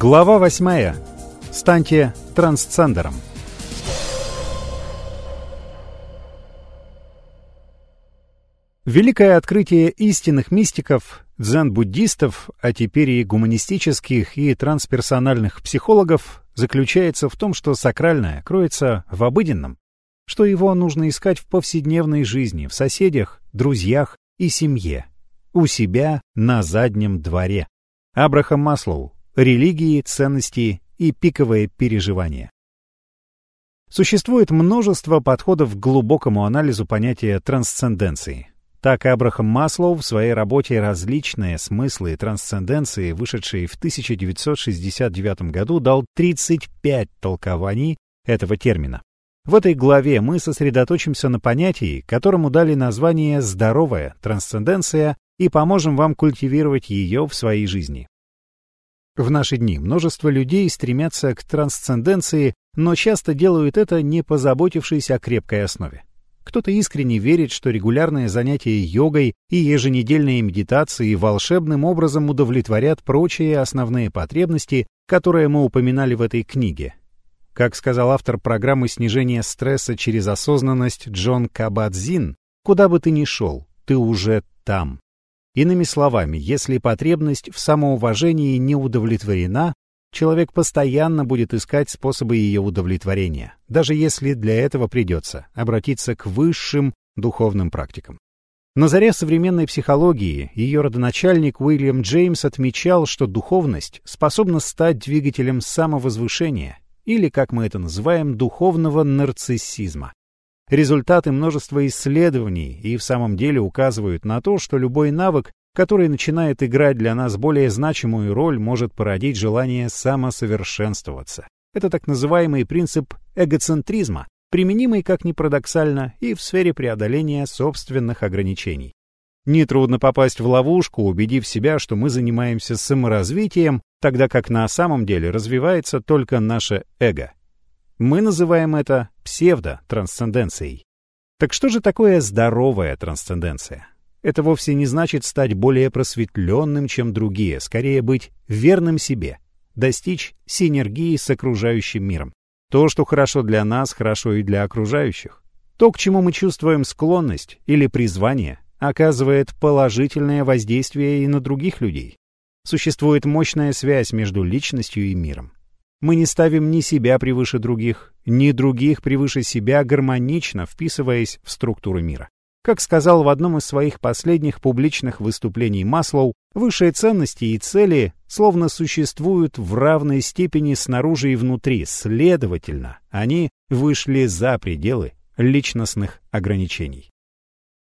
Глава 8. Станьте трансцендером. Великое открытие истинных мистиков, дзен-буддистов, а теперь и гуманистических и трансперсональных психологов заключается в том, что сакральное кроется в обыденном, что его нужно искать в повседневной жизни, в соседях, друзьях и семье, у себя на заднем дворе. Абрахам Маслоу. Религии, ценности и пиковые переживания. Существует множество подходов к глубокому анализу понятия трансценденции. Так Абрахам Маслоу в своей работе «Различные смыслы трансценденции», вышедшей в 1969 году, дал 35 толкований этого термина. В этой главе мы сосредоточимся на понятии, которому дали название «здоровая трансценденция» и поможем вам культивировать ее в своей жизни. В наши дни множество людей стремятся к трансценденции, но часто делают это, не позаботившись о крепкой основе. Кто-то искренне верит, что регулярные занятия йогой и еженедельные медитации волшебным образом удовлетворят прочие основные потребности, которые мы упоминали в этой книге. Как сказал автор программы снижения стресса через осознанность Джон Кабадзин, куда бы ты ни шел, ты уже там. Иными словами, если потребность в самоуважении не удовлетворена, Человек постоянно будет искать способы ее удовлетворения, даже если для этого придется обратиться к высшим духовным практикам. На заре современной психологии ее родоначальник Уильям Джеймс отмечал, что духовность способна стать двигателем самовозвышения, или, как мы это называем, духовного нарциссизма. Результаты множества исследований и в самом деле указывают на то, что любой навык, который начинает играть для нас более значимую роль, может породить желание самосовершенствоваться. Это так называемый принцип эгоцентризма, применимый, как ни парадоксально, и в сфере преодоления собственных ограничений. Нетрудно попасть в ловушку, убедив себя, что мы занимаемся саморазвитием, тогда как на самом деле развивается только наше эго. Мы называем это псевдотрансценденцией. Так что же такое здоровая трансценденция? Это вовсе не значит стать более просветленным, чем другие, скорее быть верным себе, достичь синергии с окружающим миром. То, что хорошо для нас, хорошо и для окружающих. То, к чему мы чувствуем склонность или призвание, оказывает положительное воздействие и на других людей. Существует мощная связь между личностью и миром. Мы не ставим ни себя превыше других, ни других превыше себя, гармонично вписываясь в структуру мира. Как сказал в одном из своих последних публичных выступлений Маслоу, высшие ценности и цели словно существуют в равной степени снаружи и внутри, следовательно, они вышли за пределы личностных ограничений.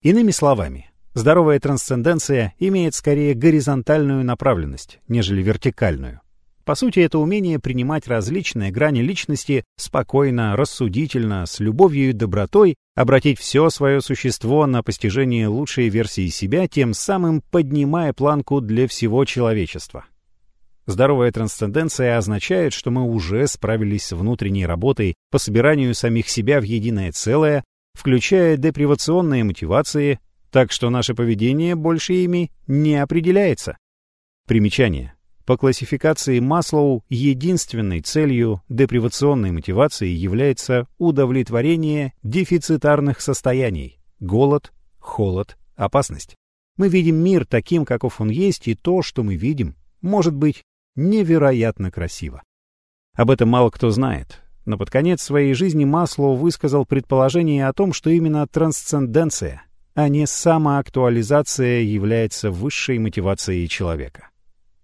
Иными словами, здоровая трансценденция имеет скорее горизонтальную направленность, нежели вертикальную. По сути, это умение принимать различные грани личности спокойно, рассудительно, с любовью и добротой, обратить все свое существо на постижение лучшей версии себя, тем самым поднимая планку для всего человечества. Здоровая трансценденция означает, что мы уже справились с внутренней работой по собиранию самих себя в единое целое, включая депривационные мотивации, так что наше поведение больше ими не определяется. Примечание. По классификации Маслоу единственной целью депривационной мотивации является удовлетворение дефицитарных состояний – голод, холод, опасность. Мы видим мир таким, каков он есть, и то, что мы видим, может быть невероятно красиво. Об этом мало кто знает, но под конец своей жизни Маслоу высказал предположение о том, что именно трансценденция, а не самоактуализация является высшей мотивацией человека.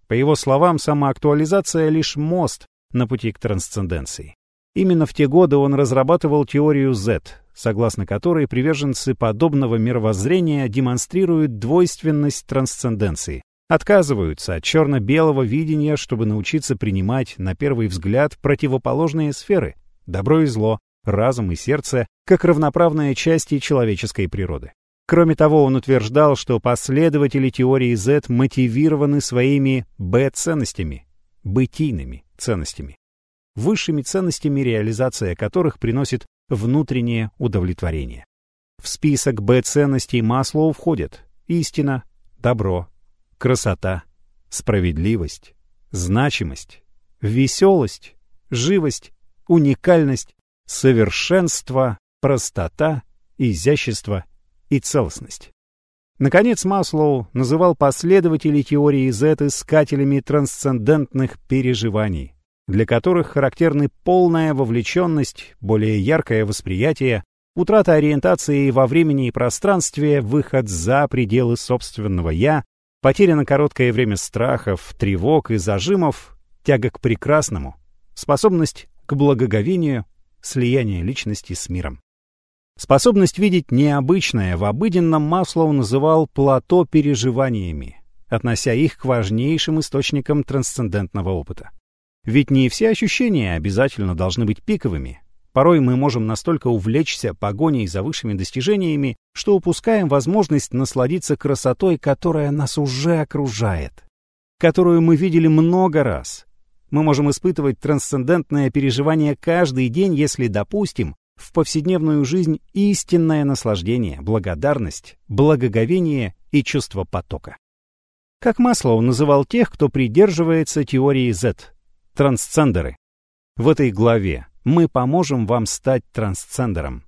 По его словам, самоактуализация — лишь мост на пути к трансценденции. Именно в те годы он разрабатывал теорию Z, согласно которой приверженцы подобного мировоззрения демонстрируют двойственность трансценденции, отказываются от черно-белого видения, чтобы научиться принимать, на первый взгляд, противоположные сферы — добро и зло, разум и сердце, как равноправные части человеческой природы. Кроме того, он утверждал, что последователи теории Z мотивированы своими Б-ценностями, бытийными ценностями, высшими ценностями, реализация которых приносит внутреннее удовлетворение. В список Б-ценностей Маслоу входят истина, добро, красота, справедливость, значимость, веселость, живость, уникальность, совершенство, простота, изящество и целостность. Наконец, Маслоу называл последователей теории Z искателями трансцендентных переживаний, для которых характерны полная вовлеченность, более яркое восприятие, утрата ориентации во времени и пространстве, выход за пределы собственного «я», потеря на короткое время страхов, тревог и зажимов, тяга к прекрасному, способность к благоговению, слияние личности с миром. Способность видеть необычное в обыденном Маслоу называл плато переживаниями, относя их к важнейшим источникам трансцендентного опыта. Ведь не все ощущения обязательно должны быть пиковыми. Порой мы можем настолько увлечься погоней за высшими достижениями, что упускаем возможность насладиться красотой, которая нас уже окружает, которую мы видели много раз. Мы можем испытывать трансцендентное переживание каждый день, если допустим, в повседневную жизнь истинное наслаждение, благодарность, благоговение и чувство потока. Как Маслоу называл тех, кто придерживается теории Z – трансцендеры. В этой главе мы поможем вам стать трансцендером.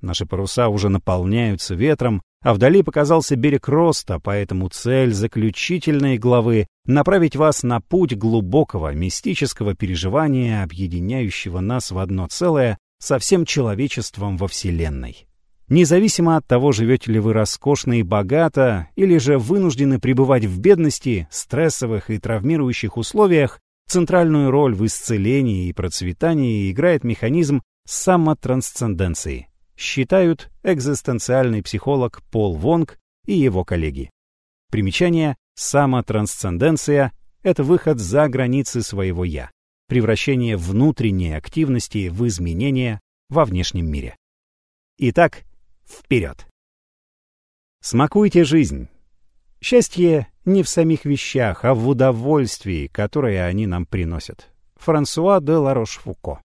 Наши паруса уже наполняются ветром, а вдали показался берег роста, поэтому цель заключительной главы — направить вас на путь глубокого мистического переживания, объединяющего нас в одно целое со всем человечеством во Вселенной. Независимо от того, живете ли вы роскошно и богато, или же вынуждены пребывать в бедности, стрессовых и травмирующих условиях, центральную роль в исцелении и процветании играет механизм самотрансценденции, считают экзистенциальный психолог Пол Вонг и его коллеги. Примечание «самотрансценденция» — это выход за границы своего «я» превращение внутренней активности в изменения во внешнем мире. Итак, вперед! Смакуйте жизнь. Счастье не в самих вещах, а в удовольствии, которое они нам приносят. Франсуа де Ларош-Фуко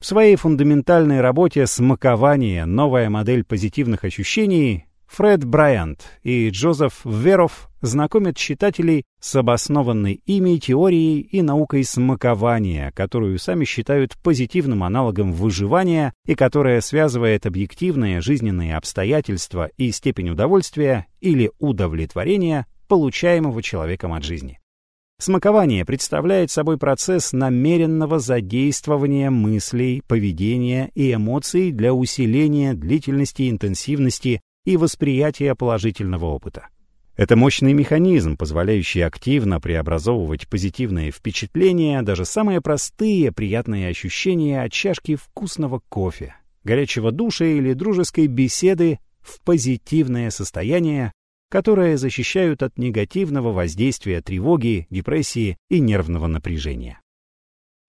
В своей фундаментальной работе «Смакование. Новая модель позитивных ощущений» Фред Брайант и Джозеф Веров знакомят читателей с обоснованной ими теорией и наукой смакования, которую сами считают позитивным аналогом выживания и которая связывает объективные жизненные обстоятельства и степень удовольствия или удовлетворения, получаемого человеком от жизни. Смакование представляет собой процесс намеренного задействования мыслей, поведения и эмоций для усиления длительности, интенсивности и восприятия положительного опыта. Это мощный механизм, позволяющий активно преобразовывать позитивные впечатления, даже самые простые приятные ощущения от чашки вкусного кофе, горячего душа или дружеской беседы в позитивное состояние, которое защищают от негативного воздействия тревоги, депрессии и нервного напряжения.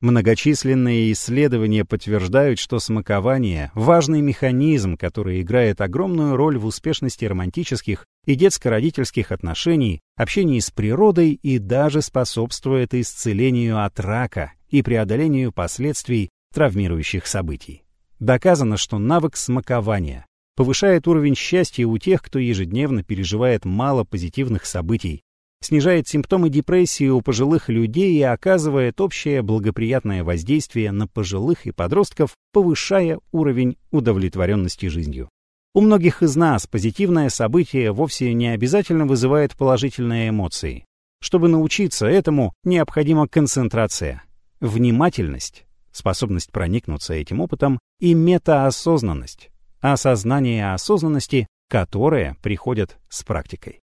Многочисленные исследования подтверждают, что смакование – важный механизм, который играет огромную роль в успешности романтических и детско-родительских отношений, общении с природой и даже способствует исцелению от рака и преодолению последствий травмирующих событий. Доказано, что навык смакования повышает уровень счастья у тех, кто ежедневно переживает мало позитивных событий, снижает симптомы депрессии у пожилых людей и оказывает общее благоприятное воздействие на пожилых и подростков, повышая уровень удовлетворенности жизнью. У многих из нас позитивное событие вовсе не обязательно вызывает положительные эмоции. Чтобы научиться этому, необходима концентрация, внимательность, способность проникнуться этим опытом и метаосознанность, осознание осознанности, которые приходят с практикой.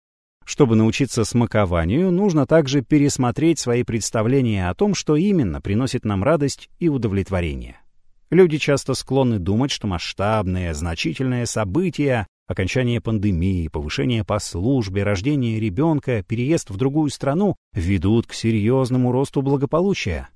Чтобы научиться смакованию, нужно также пересмотреть свои представления о том, что именно приносит нам радость и удовлетворение. Люди часто склонны думать, что масштабные, значительные события, окончание пандемии, повышение по службе, рождение ребенка, переезд в другую страну ведут к серьезному росту благополучия.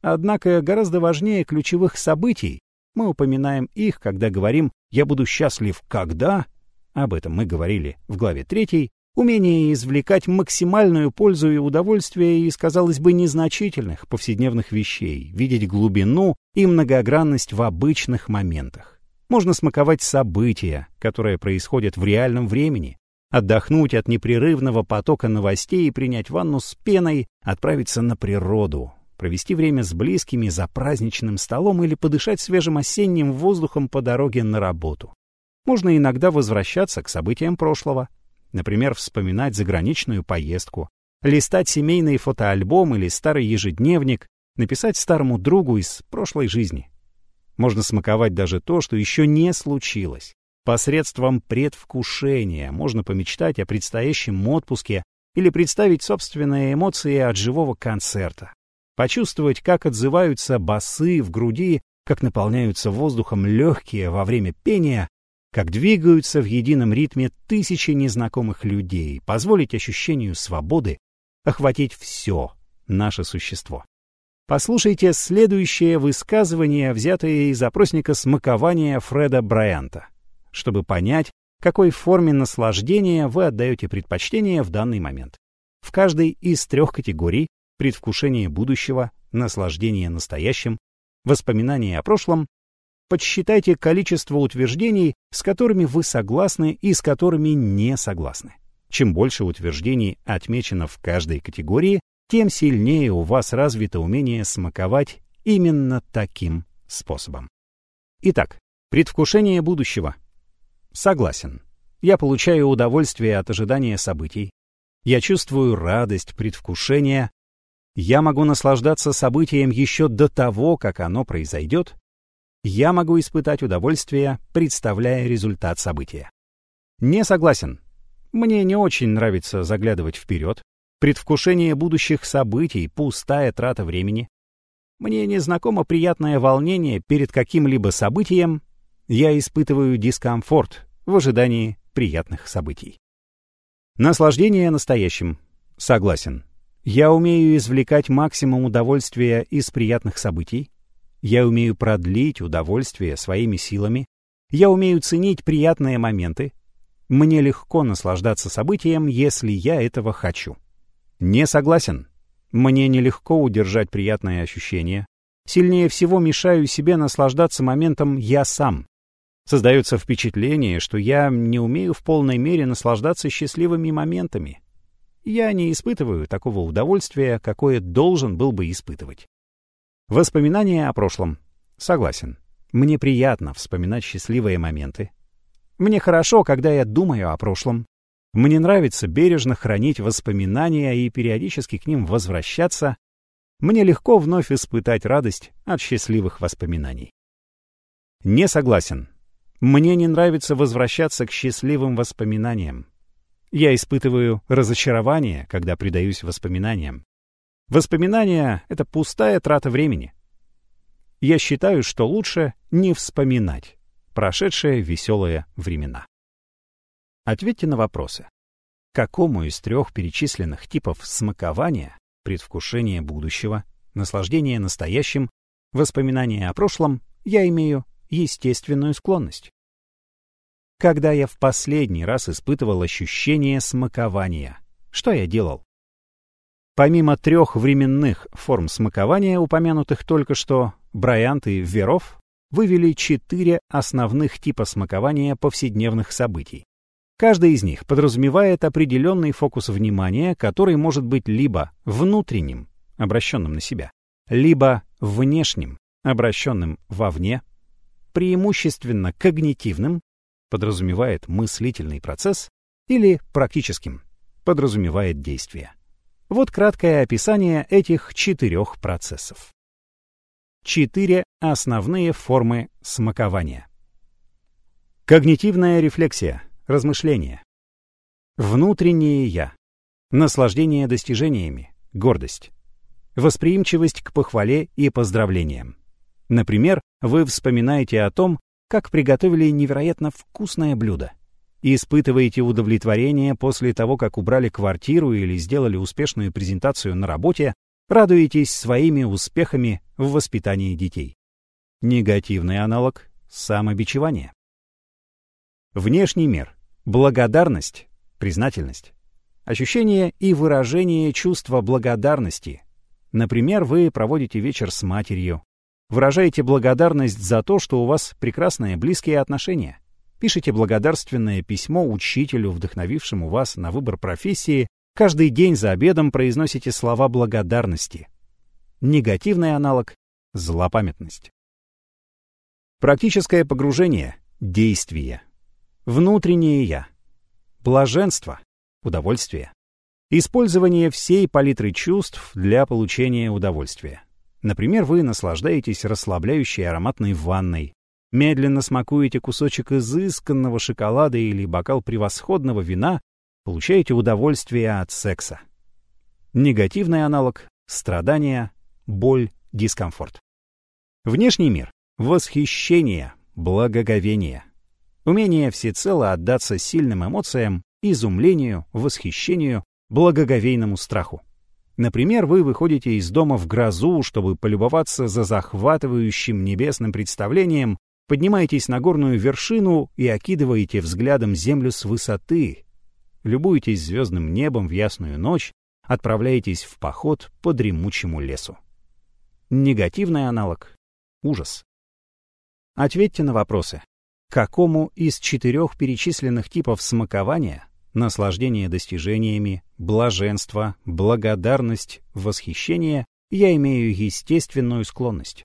Однако гораздо важнее ключевых событий. Мы упоминаем их, когда говорим «я буду счастлив когда», об этом мы говорили в главе 3, Умение извлекать максимальную пользу и удовольствие из, казалось бы, незначительных повседневных вещей, видеть глубину и многогранность в обычных моментах. Можно смаковать события, которые происходят в реальном времени, Отдохнуть от непрерывного потока новостей и принять ванну с пеной, отправиться на природу, провести время с близкими за праздничным столом или подышать свежим осенним воздухом по дороге на работу. Можно иногда возвращаться к событиям прошлого, например, вспоминать заграничную поездку, листать семейный фотоальбом или старый ежедневник, написать старому другу из прошлой жизни. Можно смаковать даже то, что еще не случилось. Посредством предвкушения можно помечтать о предстоящем отпуске или представить собственные эмоции от живого концерта. Почувствовать, как отзываются басы в груди, как наполняются воздухом легкие во время пения, как двигаются в едином ритме тысячи незнакомых людей, позволить ощущению свободы охватить все наше существо. Послушайте следующее высказывание, взятое из опросника смакования Фреда Брайанта, чтобы понять, какой форме наслаждения вы отдаете предпочтение в данный момент. В каждой из трех категорий предвкушение будущего, наслаждение настоящим, воспоминания о прошлом подсчитайте количество утверждений, с которыми вы согласны и с которыми не согласны. Чем больше утверждений отмечено в каждой категории, тем сильнее у вас развито умение смаковать именно таким способом. Итак, предвкушение будущего. Согласен. Я получаю удовольствие от ожидания событий. Я чувствую радость предвкушения. Я могу наслаждаться событием еще до того, как оно произойдет. Я могу испытать удовольствие, представляя результат события. Не согласен. Мне не очень нравится заглядывать вперед, Предвкушение будущих событий — пустая трата времени. Мне не знакомо приятное волнение перед каким-либо событием. Я испытываю дискомфорт в ожидании приятных событий. Наслаждение настоящим. Согласен. Я умею извлекать максимум удовольствия из приятных событий. Я умею продлить удовольствие своими силами. Я умею ценить приятные моменты. Мне легко наслаждаться событием, если я этого хочу. Не согласен. Мне нелегко удержать приятные ощущения. Сильнее всего мешаю себе наслаждаться моментом «я сам». Создается впечатление, что я не умею в полной мере наслаждаться счастливыми моментами. Я не испытываю такого удовольствия, какое должен был бы испытывать. Воспоминания о прошлом. Согласен. Мне приятно вспоминать счастливые моменты. Мне хорошо, когда я думаю о прошлом. Мне нравится бережно хранить воспоминания и периодически к ним возвращаться. Мне легко вновь испытать радость от счастливых воспоминаний. Не согласен. Мне не нравится возвращаться к счастливым воспоминаниям. Я испытываю разочарование, когда предаюсь воспоминаниям. Воспоминания — это пустая трата времени. Я считаю, что лучше не вспоминать прошедшие веселые времена. Ответьте на вопросы. Какому из трех перечисленных типов смакования, предвкушения будущего, наслаждения настоящим, воспоминания о прошлом я имею естественную склонность? Когда я в последний раз испытывал ощущение смакования, что я делал? Помимо трех временных форм смакования, упомянутых только что, Брайант и Веров вывели четыре основных типа смакования повседневных событий. Каждый из них подразумевает определенный фокус внимания, который может быть либо внутренним, обращенным на себя, либо внешним, обращенным вовне, преимущественно когнитивным, подразумевает мыслительный процесс, или практическим, подразумевает действие. Вот краткое описание этих четырех процессов. Четыре основные формы смакования. Когнитивная рефлексия — Размышления. Внутреннее «я». Наслаждение достижениями. Гордость. Восприимчивость к похвале и поздравлениям. Например, вы вспоминаете о том, как приготовили невероятно вкусное блюдо. И испытываете удовлетворение после того, как убрали квартиру или сделали успешную презентацию на работе, радуетесь своими успехами в воспитании детей. Негативный аналог – самобичевание. Внешний мир. Благодарность, признательность. Ощущение и выражение чувства благодарности. Например, вы проводите вечер с матерью. Выражаете благодарность за то, что у вас прекрасные близкие отношения. Пишите благодарственное письмо учителю, вдохновившему вас на выбор профессии. Каждый день за обедом произносите слова благодарности. Негативный аналог — злопамятность. Практическое погружение — действие. Внутреннее «я». Блаженство — удовольствие. Использование всей палитры чувств для получения удовольствия. Например, вы наслаждаетесь расслабляющей ароматной ванной, медленно смакуете кусочек изысканного шоколада или бокал превосходного вина, получаете удовольствие от секса. Негативный аналог — страдания, боль, дискомфорт. Внешний мир — восхищение, благоговение. Умение всецело отдаться сильным эмоциям, изумлению, восхищению, благоговейному страху. Например, вы выходите из дома в грозу, чтобы полюбоваться за захватывающим небесным представлением, поднимаетесь на горную вершину и окидываете взглядом землю с высоты, любуетесь звездным небом в ясную ночь, отправляетесь в поход по дремучему лесу. Негативный аналог — ужас. Ответьте на вопросы. Какому из четырех перечисленных типов смакования наслаждение достижениями, блаженство, благодарность, восхищение, я имею естественную склонность.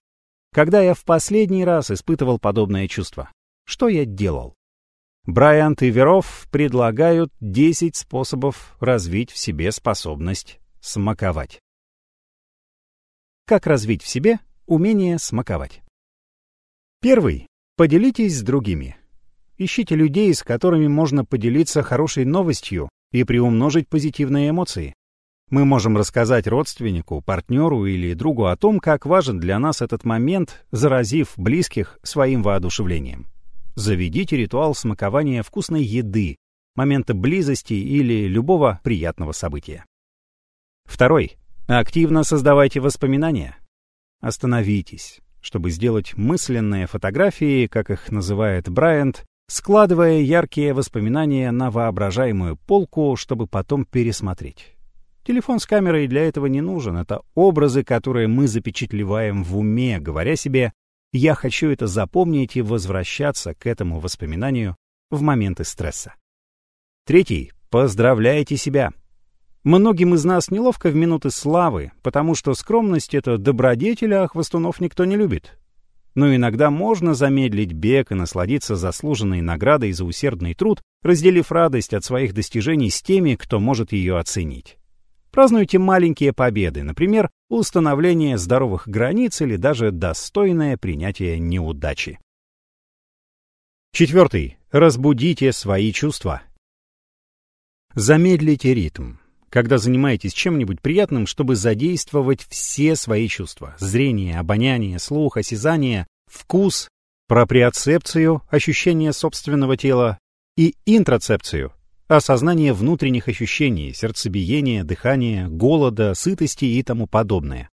Когда я в последний раз испытывал подобное чувство, что я делал? Брайант и Веров предлагают 10 способов развить в себе способность смаковать. Как развить в себе умение смаковать? Первый. Поделитесь с другими. Ищите людей, с которыми можно поделиться хорошей новостью и приумножить позитивные эмоции. Мы можем рассказать родственнику, партнеру или другу о том, как важен для нас этот момент, заразив близких своим воодушевлением. Заведите ритуал смакования вкусной еды, момента близости или любого приятного события. Второй. Активно создавайте воспоминания. Остановитесь, чтобы сделать мысленные фотографии, как их называет Брайант, складывая яркие воспоминания на воображаемую полку, чтобы потом пересмотреть. Телефон с камерой для этого не нужен. Это образы, которые мы запечатлеваем в уме, говоря себе «я хочу это запомнить и возвращаться к этому воспоминанию в моменты стресса». Третий. Поздравляйте себя. Многим из нас неловко в минуты славы, потому что скромность — это добродетель, а хвостунов никто не любит но иногда можно замедлить бег и насладиться заслуженной наградой за усердный труд, разделив радость от своих достижений с теми, кто может ее оценить. Празднуйте маленькие победы, например, установление здоровых границ или даже достойное принятие неудачи. Четвертый. Разбудите свои чувства. Замедлите ритм когда занимаетесь чем-нибудь приятным, чтобы задействовать все свои чувства — зрение, обоняние, слух, осязание, вкус, проприоцепцию, ощущение собственного тела и интроцепцию, осознание внутренних ощущений, сердцебиения, дыхания, голода, сытости и тому подобное.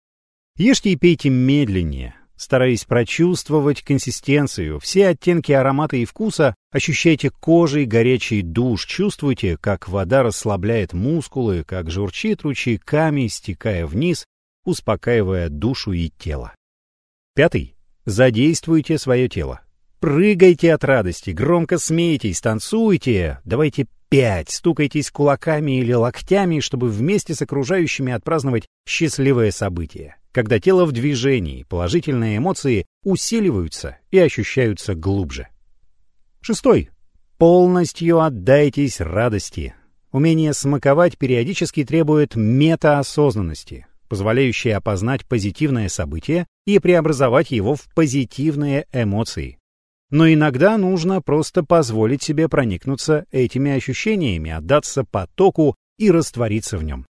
Ешьте и пейте медленнее, Стараясь прочувствовать консистенцию, все оттенки аромата и вкуса, ощущайте кожей горячий душ, чувствуйте, как вода расслабляет мускулы, как журчит ручейками, стекая вниз, успокаивая душу и тело. Пятый. Задействуйте свое тело. Прыгайте от радости, громко смейтесь, танцуйте. Давайте пять, стукайтесь кулаками или локтями, чтобы вместе с окружающими отпраздновать счастливое событие. Когда тело в движении, положительные эмоции усиливаются и ощущаются глубже. Шестой. Полностью отдайтесь радости. Умение смаковать периодически требует метаосознанности, позволяющей опознать позитивное событие и преобразовать его в позитивные эмоции. Но иногда нужно просто позволить себе проникнуться этими ощущениями, отдаться потоку и раствориться в нем.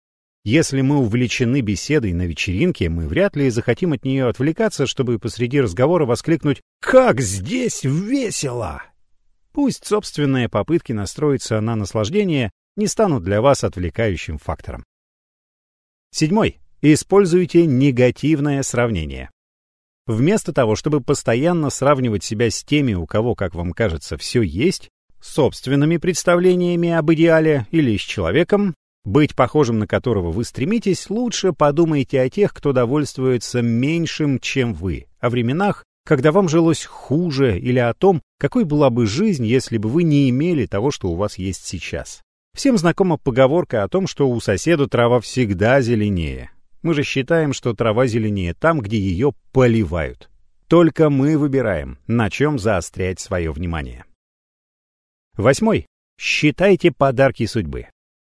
Если мы увлечены беседой на вечеринке, мы вряд ли захотим от нее отвлекаться, чтобы посреди разговора воскликнуть «Как здесь весело!». Пусть собственные попытки настроиться на наслаждение не станут для вас отвлекающим фактором. Седьмой. Используйте негативное сравнение. Вместо того, чтобы постоянно сравнивать себя с теми, у кого, как вам кажется, все есть, собственными представлениями об идеале или с человеком, быть похожим на которого вы стремитесь, лучше подумайте о тех, кто довольствуется меньшим, чем вы, о временах, когда вам жилось хуже, или о том, какой была бы жизнь, если бы вы не имели того, что у вас есть сейчас. Всем знакома поговорка о том, что у соседа трава всегда зеленее. Мы же считаем, что трава зеленее там, где ее поливают. Только мы выбираем, на чем заострять свое внимание. Восьмой. Считайте подарки судьбы.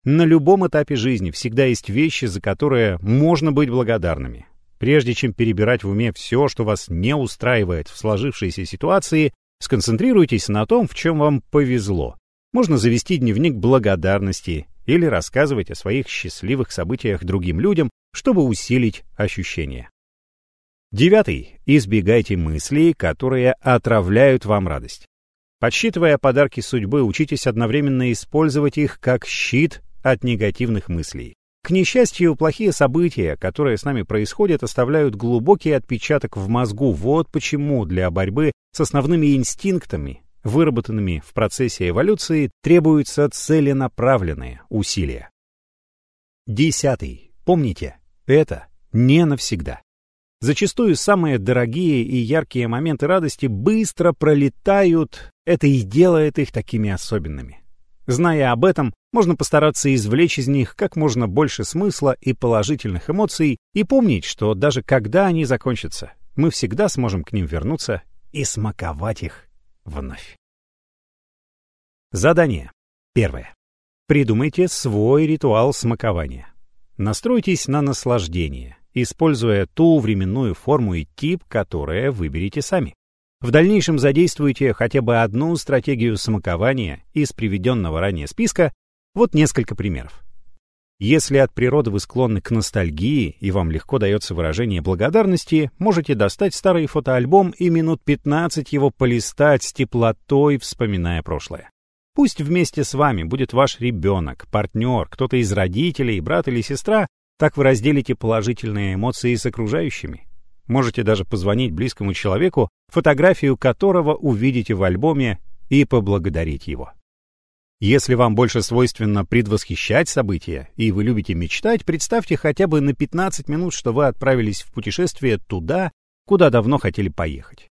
На любом этапе жизни всегда есть вещи, за которые можно быть благодарными. Прежде чем перебирать в уме все, что вас не устраивает в сложившейся ситуации, сконцентрируйтесь на том, в чем вам повезло. Можно завести дневник благодарности или рассказывать о своих счастливых событиях другим людям, чтобы усилить ощущения. Девятый. Избегайте мыслей, которые отравляют вам радость. Подсчитывая подарки судьбы, учитесь одновременно использовать их как щит от негативных мыслей. К несчастью, плохие события, которые с нами происходят, оставляют глубокий отпечаток в мозгу. Вот почему для борьбы с основными инстинктами, выработанными в процессе эволюции, требуются целенаправленные усилия. Десятый. Помните, это не навсегда. Зачастую самые дорогие и яркие моменты радости быстро пролетают, это и делает их такими особенными. Зная об этом, можно постараться извлечь из них как можно больше смысла и положительных эмоций и помнить, что даже когда они закончатся, мы всегда сможем к ним вернуться и смаковать их вновь. Задание. Первое. Придумайте свой ритуал смакования. Настройтесь на наслаждение, используя ту временную форму и тип, которое выберете сами. В дальнейшем задействуйте хотя бы одну стратегию смакования из приведенного ранее списка, вот несколько примеров. Если от природы вы склонны к ностальгии и вам легко дается выражение благодарности, можете достать старый фотоальбом и минут 15 его полистать с теплотой, вспоминая прошлое. Пусть вместе с вами будет ваш ребенок, партнер, кто-то из родителей, брат или сестра, так вы разделите положительные эмоции с окружающими. Можете даже позвонить близкому человеку, фотографию которого увидите в альбоме, и поблагодарить его. Если вам больше свойственно предвосхищать события, и вы любите мечтать, представьте хотя бы на 15 минут, что вы отправились в путешествие туда, куда давно хотели поехать.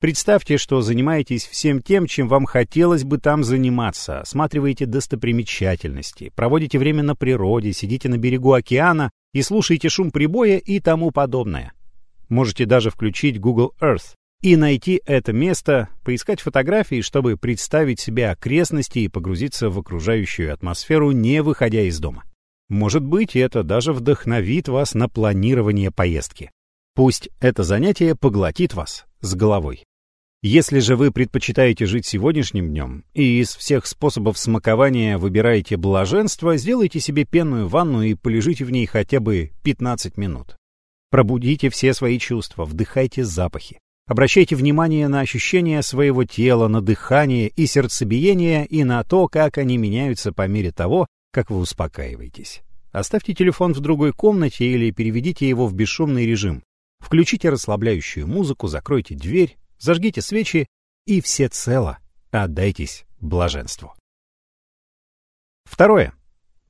Представьте, что занимаетесь всем тем, чем вам хотелось бы там заниматься, осматриваете достопримечательности, проводите время на природе, сидите на берегу океана и слушаете шум прибоя и тому подобное. Можете даже включить Google Earth и найти это место, поискать фотографии, чтобы представить себе окрестности и погрузиться в окружающую атмосферу, не выходя из дома. Может быть, это даже вдохновит вас на планирование поездки. Пусть это занятие поглотит вас с головой. Если же вы предпочитаете жить сегодняшним днем и из всех способов смакования выбираете блаженство, сделайте себе пенную ванну и полежите в ней хотя бы 15 минут. Пробудите все свои чувства, вдыхайте запахи. Обращайте внимание на ощущения своего тела, на дыхание и сердцебиение и на то, как они меняются по мере того, как вы успокаиваетесь. Оставьте телефон в другой комнате или переведите его в бесшумный режим. Включите расслабляющую музыку, закройте дверь, зажгите свечи и всецело отдайтесь блаженству. Второе.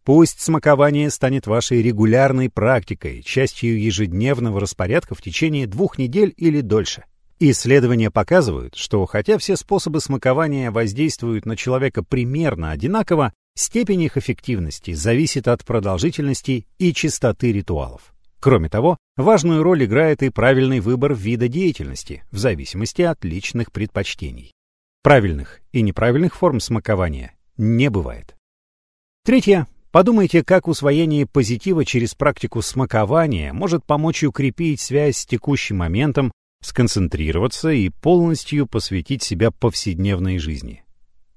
Пусть смакование станет вашей регулярной практикой, частью ежедневного распорядка в течение двух недель или дольше. Исследования показывают, что хотя все способы смакования воздействуют на человека примерно одинаково, степень их эффективности зависит от продолжительности и частоты ритуалов. Кроме того, важную роль играет и правильный выбор вида деятельности в зависимости от личных предпочтений. Правильных и неправильных форм смакования не бывает. Третье. Подумайте, как усвоение позитива через практику смакования может помочь укрепить связь с текущим моментом, сконцентрироваться и полностью посвятить себя повседневной жизни.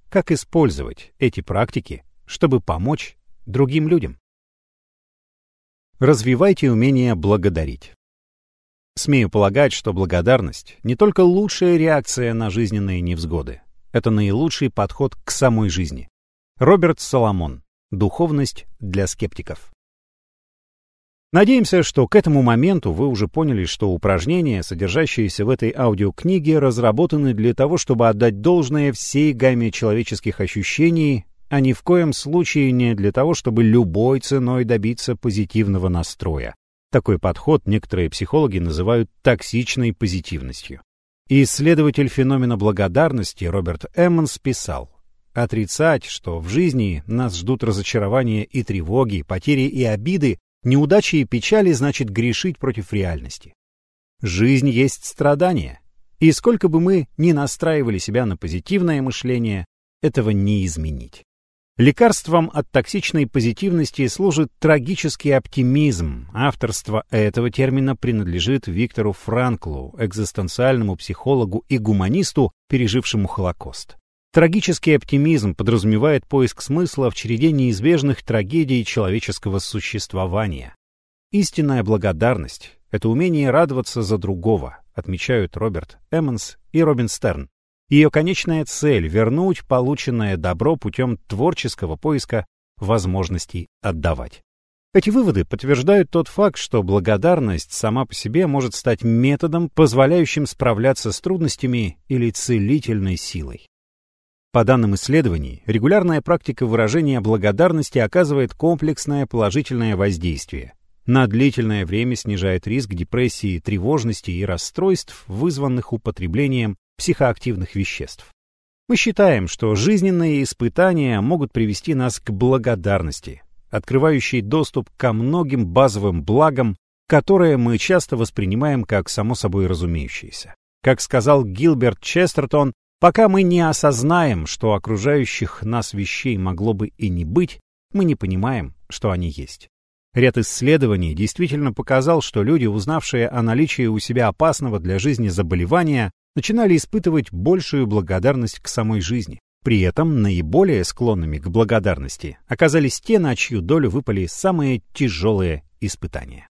Как использовать эти практики, чтобы помочь другим людям? Развивайте умение благодарить. Смею полагать, что благодарность не только лучшая реакция на жизненные невзгоды, это наилучший подход к самой жизни. Роберт Соломон Духовность для скептиков. Надеемся, что к этому моменту вы уже поняли, что упражнения, содержащиеся в этой аудиокниге, разработаны для того, чтобы отдать должное всей гамме человеческих ощущений, а ни в коем случае не для того, чтобы любой ценой добиться позитивного настроя. Такой подход некоторые психологи называют токсичной позитивностью. Исследователь феномена благодарности Роберт Эммонс писал, «Отрицать, что в жизни нас ждут разочарования и тревоги, потери и обиды, неудачи и печали, значит грешить против реальности. Жизнь есть страдание, и сколько бы мы ни настраивали себя на позитивное мышление, этого не изменить. Лекарством от токсичной позитивности служит трагический оптимизм. Авторство этого термина принадлежит Виктору Франклу, экзистенциальному психологу и гуманисту, пережившему Холокост. Трагический оптимизм подразумевает поиск смысла в череде неизбежных трагедий человеческого существования. Истинная благодарность — это умение радоваться за другого, отмечают Роберт Эммонс и Робин Стерн. Ее конечная цель — вернуть полученное добро путем творческого поиска возможностей отдавать. Эти выводы подтверждают тот факт, что благодарность сама по себе может стать методом, позволяющим справляться с трудностями или целительной силой. По данным исследований, регулярная практика выражения благодарности оказывает комплексное положительное воздействие. На длительное время снижает риск депрессии, тревожности и расстройств, вызванных употреблением психоактивных веществ. Мы считаем, что жизненные испытания могут привести нас к благодарности, открывающей доступ ко многим базовым благам, которые мы часто воспринимаем как само собой разумеющиеся. Как сказал Гилберт Честертон, пока мы не осознаем, что окружающих нас вещей могло бы и не быть, мы не понимаем, что они есть. Ряд исследований действительно показал, что люди, узнавшие о наличии у себя опасного для жизни заболевания, начинали испытывать большую благодарность к самой жизни. При этом наиболее склонными к благодарности оказались те, на чью долю выпали самые тяжелые испытания.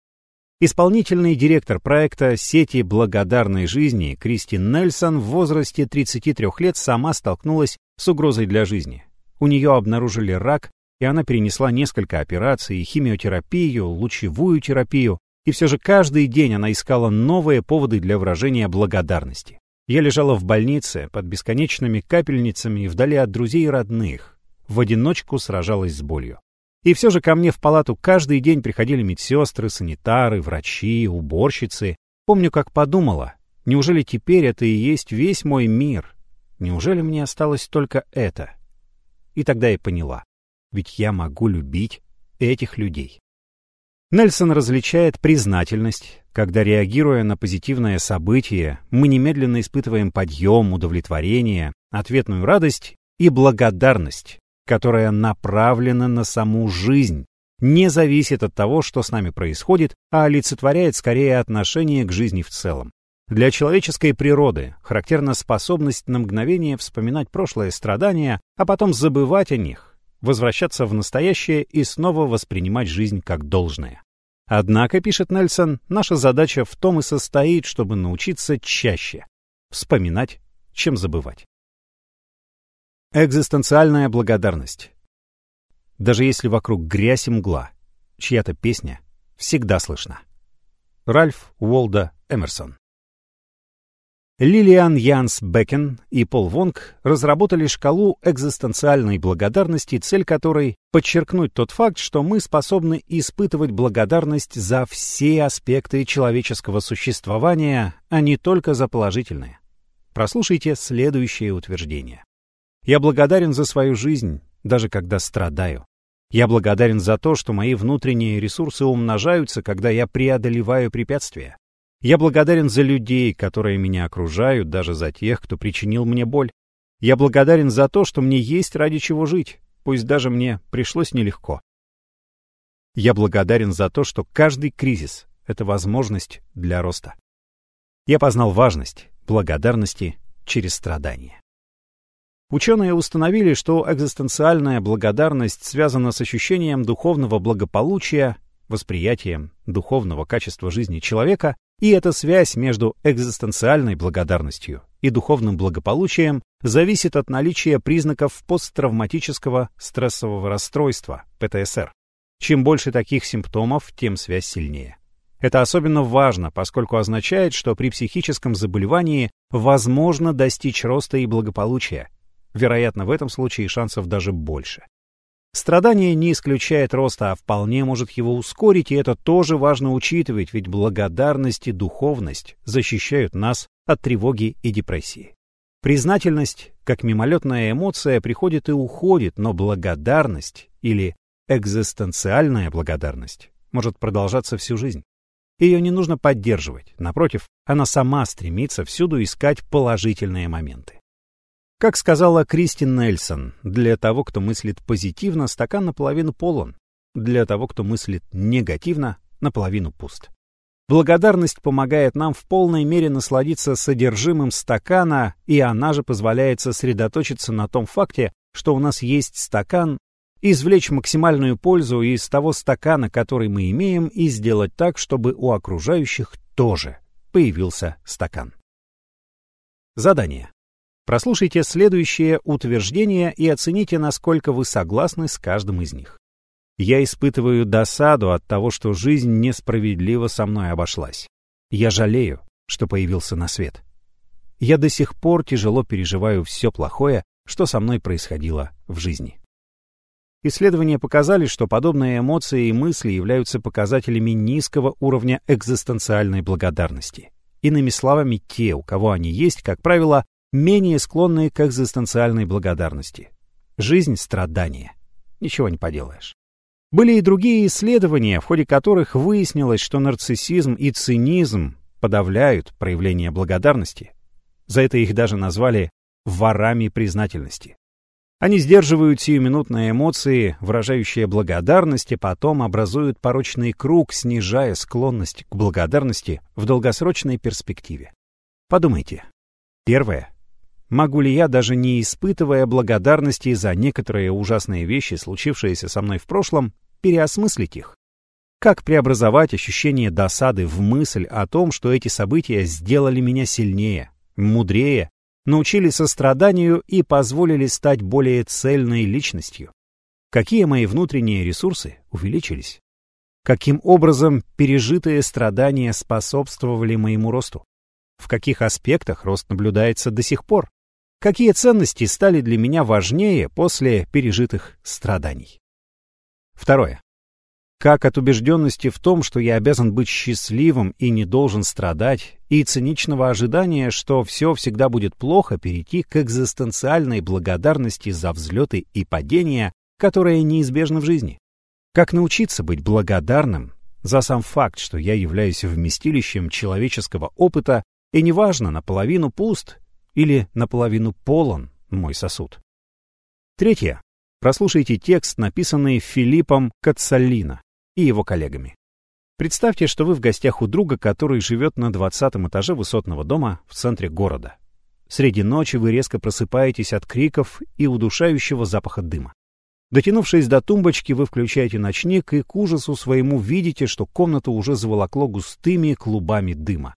Исполнительный директор проекта сети благодарной жизни Кристин Нельсон в возрасте 33 лет сама столкнулась с угрозой для жизни. У нее обнаружили рак, и она перенесла несколько операций, химиотерапию, лучевую терапию, и все же каждый день она искала новые поводы для выражения благодарности. Я лежала в больнице под бесконечными капельницами вдали от друзей и родных. В одиночку сражалась с болью. И все же ко мне в палату каждый день приходили медсестры, санитары, врачи, уборщицы. Помню, как подумала, неужели теперь это и есть весь мой мир? Неужели мне осталось только это? И тогда я поняла, ведь я могу любить этих людей. Нельсон различает признательность, когда, реагируя на позитивное событие, мы немедленно испытываем подъем, удовлетворение, ответную радость и благодарность, которая направлена на саму жизнь, не зависит от того, что с нами происходит, а олицетворяет скорее отношение к жизни в целом. Для человеческой природы характерна способность на мгновение вспоминать прошлое страдания, а потом забывать о них, возвращаться в настоящее и снова воспринимать жизнь как должное. Однако, пишет Нельсон, наша задача в том и состоит, чтобы научиться чаще вспоминать, чем забывать. Экзистенциальная благодарность. Даже если вокруг грязь и мгла, чья-то песня всегда слышна. Ральф Уолда Эмерсон Лилиан Янс Бекен и Пол Вонг разработали шкалу экзистенциальной благодарности, цель которой — подчеркнуть тот факт, что мы способны испытывать благодарность за все аспекты человеческого существования, а не только за положительные. Прослушайте следующее утверждение. «Я благодарен за свою жизнь, даже когда страдаю. Я благодарен за то, что мои внутренние ресурсы умножаются, когда я преодолеваю препятствия. Я благодарен за людей, которые меня окружают, даже за тех, кто причинил мне боль. Я благодарен за то, что мне есть ради чего жить, пусть даже мне пришлось нелегко. Я благодарен за то, что каждый кризис — это возможность для роста. Я познал важность благодарности через страдания. Ученые установили, что экзистенциальная благодарность связана с ощущением духовного благополучия, восприятием духовного качества жизни человека и эта связь между экзистенциальной благодарностью и духовным благополучием зависит от наличия признаков посттравматического стрессового расстройства, ПТСР. Чем больше таких симптомов, тем связь сильнее. Это особенно важно, поскольку означает, что при психическом заболевании возможно достичь роста и благополучия. Вероятно, в этом случае шансов даже больше. Страдание не исключает роста, а вполне может его ускорить, и это тоже важно учитывать, ведь благодарность и духовность защищают нас от тревоги и депрессии. Признательность, как мимолетная эмоция, приходит и уходит, но благодарность или экзистенциальная благодарность может продолжаться всю жизнь. Ее не нужно поддерживать, напротив, она сама стремится всюду искать положительные моменты. Как сказала Кристин Нельсон, для того, кто мыслит позитивно, стакан наполовину полон, для того, кто мыслит негативно, наполовину пуст. Благодарность помогает нам в полной мере насладиться содержимым стакана, и она же позволяет сосредоточиться на том факте, что у нас есть стакан, извлечь максимальную пользу из того стакана, который мы имеем, и сделать так, чтобы у окружающих тоже появился стакан. Задание. Прослушайте следующее утверждение и оцените, насколько вы согласны с каждым из них. Я испытываю досаду от того, что жизнь несправедливо со мной обошлась. Я жалею, что появился на свет. Я до сих пор тяжело переживаю все плохое, что со мной происходило в жизни. Исследования показали, что подобные эмоции и мысли являются показателями низкого уровня экзистенциальной благодарности. Иными словами, те, у кого они есть, как правило, менее склонны к экзистенциальной благодарности. Жизнь — страдание. Ничего не поделаешь. Были и другие исследования, в ходе которых выяснилось, что нарциссизм и цинизм подавляют проявление благодарности. За это их даже назвали «ворами признательности». Они сдерживают сиюминутные эмоции, выражающие благодарность, и потом образуют порочный круг, снижая склонность к благодарности в долгосрочной перспективе. Подумайте. Первое. Могу ли я, даже не испытывая благодарности за некоторые ужасные вещи, случившиеся со мной в прошлом, переосмыслить их. Как преобразовать ощущение досады в мысль о том, что эти события сделали меня сильнее, мудрее, научили состраданию и позволили стать более цельной личностью? Какие мои внутренние ресурсы увеличились? Каким образом пережитые страдания способствовали моему росту? В каких аспектах рост наблюдается до сих пор? Какие ценности стали для меня важнее после пережитых страданий? Второе. Как от убежденности в том, что я обязан быть счастливым и не должен страдать, и циничного ожидания, что все всегда будет плохо, перейти к экзистенциальной благодарности за взлеты и падения, которые неизбежны в жизни. Как научиться быть благодарным за сам факт, что я являюсь вместилищем человеческого опыта, и неважно, наполовину пуст или наполовину полон мой сосуд. Третье. Прослушайте текст, написанный Филиппом Кацаллино и его коллегами. Представьте, что вы в гостях у друга, который живет на 20 этаже высотного дома в центре города. Среди ночи вы резко просыпаетесь от криков и удушающего запаха дыма. Дотянувшись до тумбочки, вы включаете ночник и к ужасу своему видите, что комнату уже заволокло густыми клубами дыма.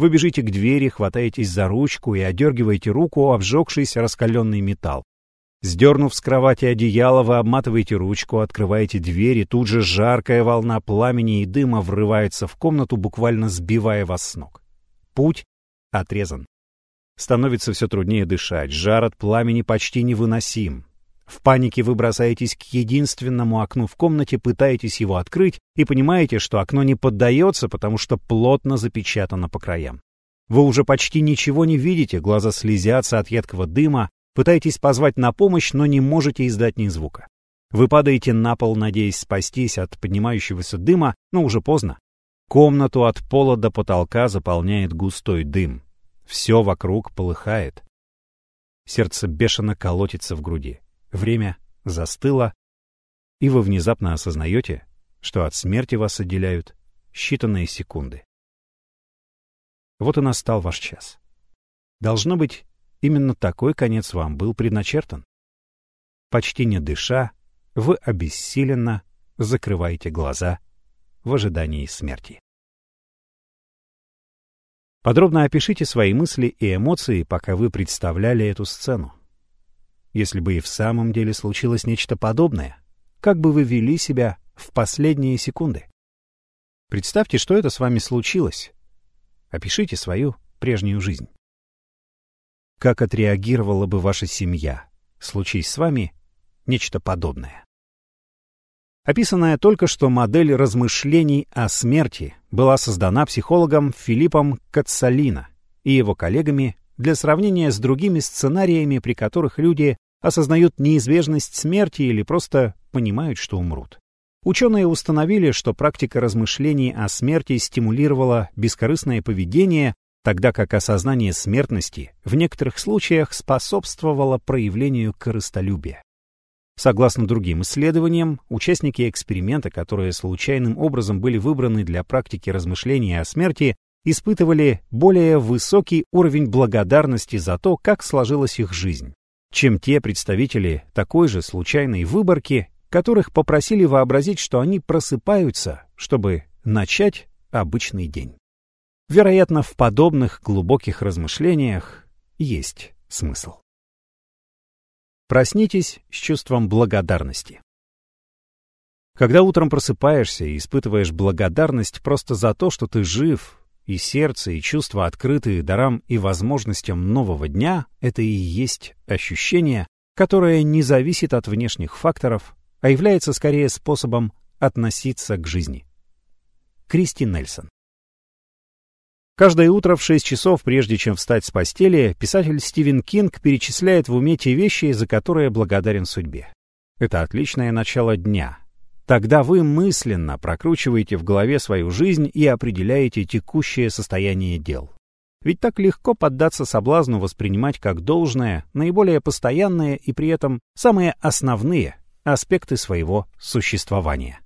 Вы бежите к двери, хватаетесь за ручку и одергиваете руку обжегшийся раскаленный металл. Сдернув с кровати одеяло, вы обматываете ручку, открываете дверь, и тут же жаркая волна пламени и дыма врывается в комнату, буквально сбивая вас с ног. Путь отрезан. Становится все труднее дышать, жар от пламени почти невыносим. В панике вы бросаетесь к единственному окну в комнате, пытаетесь его открыть и понимаете, что окно не поддается, потому что плотно запечатано по краям. Вы уже почти ничего не видите, глаза слезятся от едкого дыма, Пытаетесь позвать на помощь, но не можете издать ни звука. Вы падаете на пол, надеясь спастись от поднимающегося дыма, но уже поздно. Комнату от пола до потолка заполняет густой дым. Все вокруг полыхает. Сердце бешено колотится в груди. Время застыло, и вы внезапно осознаете, что от смерти вас отделяют считанные секунды. Вот и настал ваш час. Должно быть, Именно такой конец вам был предначертан. Почти не дыша, вы обессиленно закрываете глаза в ожидании смерти. Подробно опишите свои мысли и эмоции, пока вы представляли эту сцену. Если бы и в самом деле случилось нечто подобное, как бы вы вели себя в последние секунды? Представьте, что это с вами случилось. Опишите свою прежнюю жизнь. Как отреагировала бы ваша семья, случись с вами нечто подобное? Описанная только что модель размышлений о смерти была создана психологом Филиппом Кацалино и его коллегами для сравнения с другими сценариями, при которых люди осознают неизбежность смерти или просто понимают, что умрут. Ученые установили, что практика размышлений о смерти стимулировала бескорыстное поведение, тогда как осознание смертности в некоторых случаях способствовало проявлению корыстолюбия. Согласно другим исследованиям, участники эксперимента, которые случайным образом были выбраны для практики размышления о смерти, испытывали более высокий уровень благодарности за то, как сложилась их жизнь, чем те представители такой же случайной выборки, которых попросили вообразить, что они просыпаются, чтобы начать обычный день. Вероятно, в подобных глубоких размышлениях есть смысл. Проснитесь с чувством благодарности. Когда утром просыпаешься и испытываешь благодарность просто за то, что ты жив, и сердце, и чувства, открытые дарам и возможностям нового дня, это и есть ощущение, которое не зависит от внешних факторов, а является скорее способом относиться к жизни. Кристи Нельсон Каждое утро в 6 часов, прежде чем встать с постели, писатель Стивен Кинг перечисляет в уме те вещи, за которые благодарен судьбе. Это отличное начало дня. Тогда вы мысленно прокручиваете в голове свою жизнь и определяете текущее состояние дел. Ведь так легко поддаться соблазну воспринимать как должное наиболее постоянные и при этом самые основные аспекты своего существования.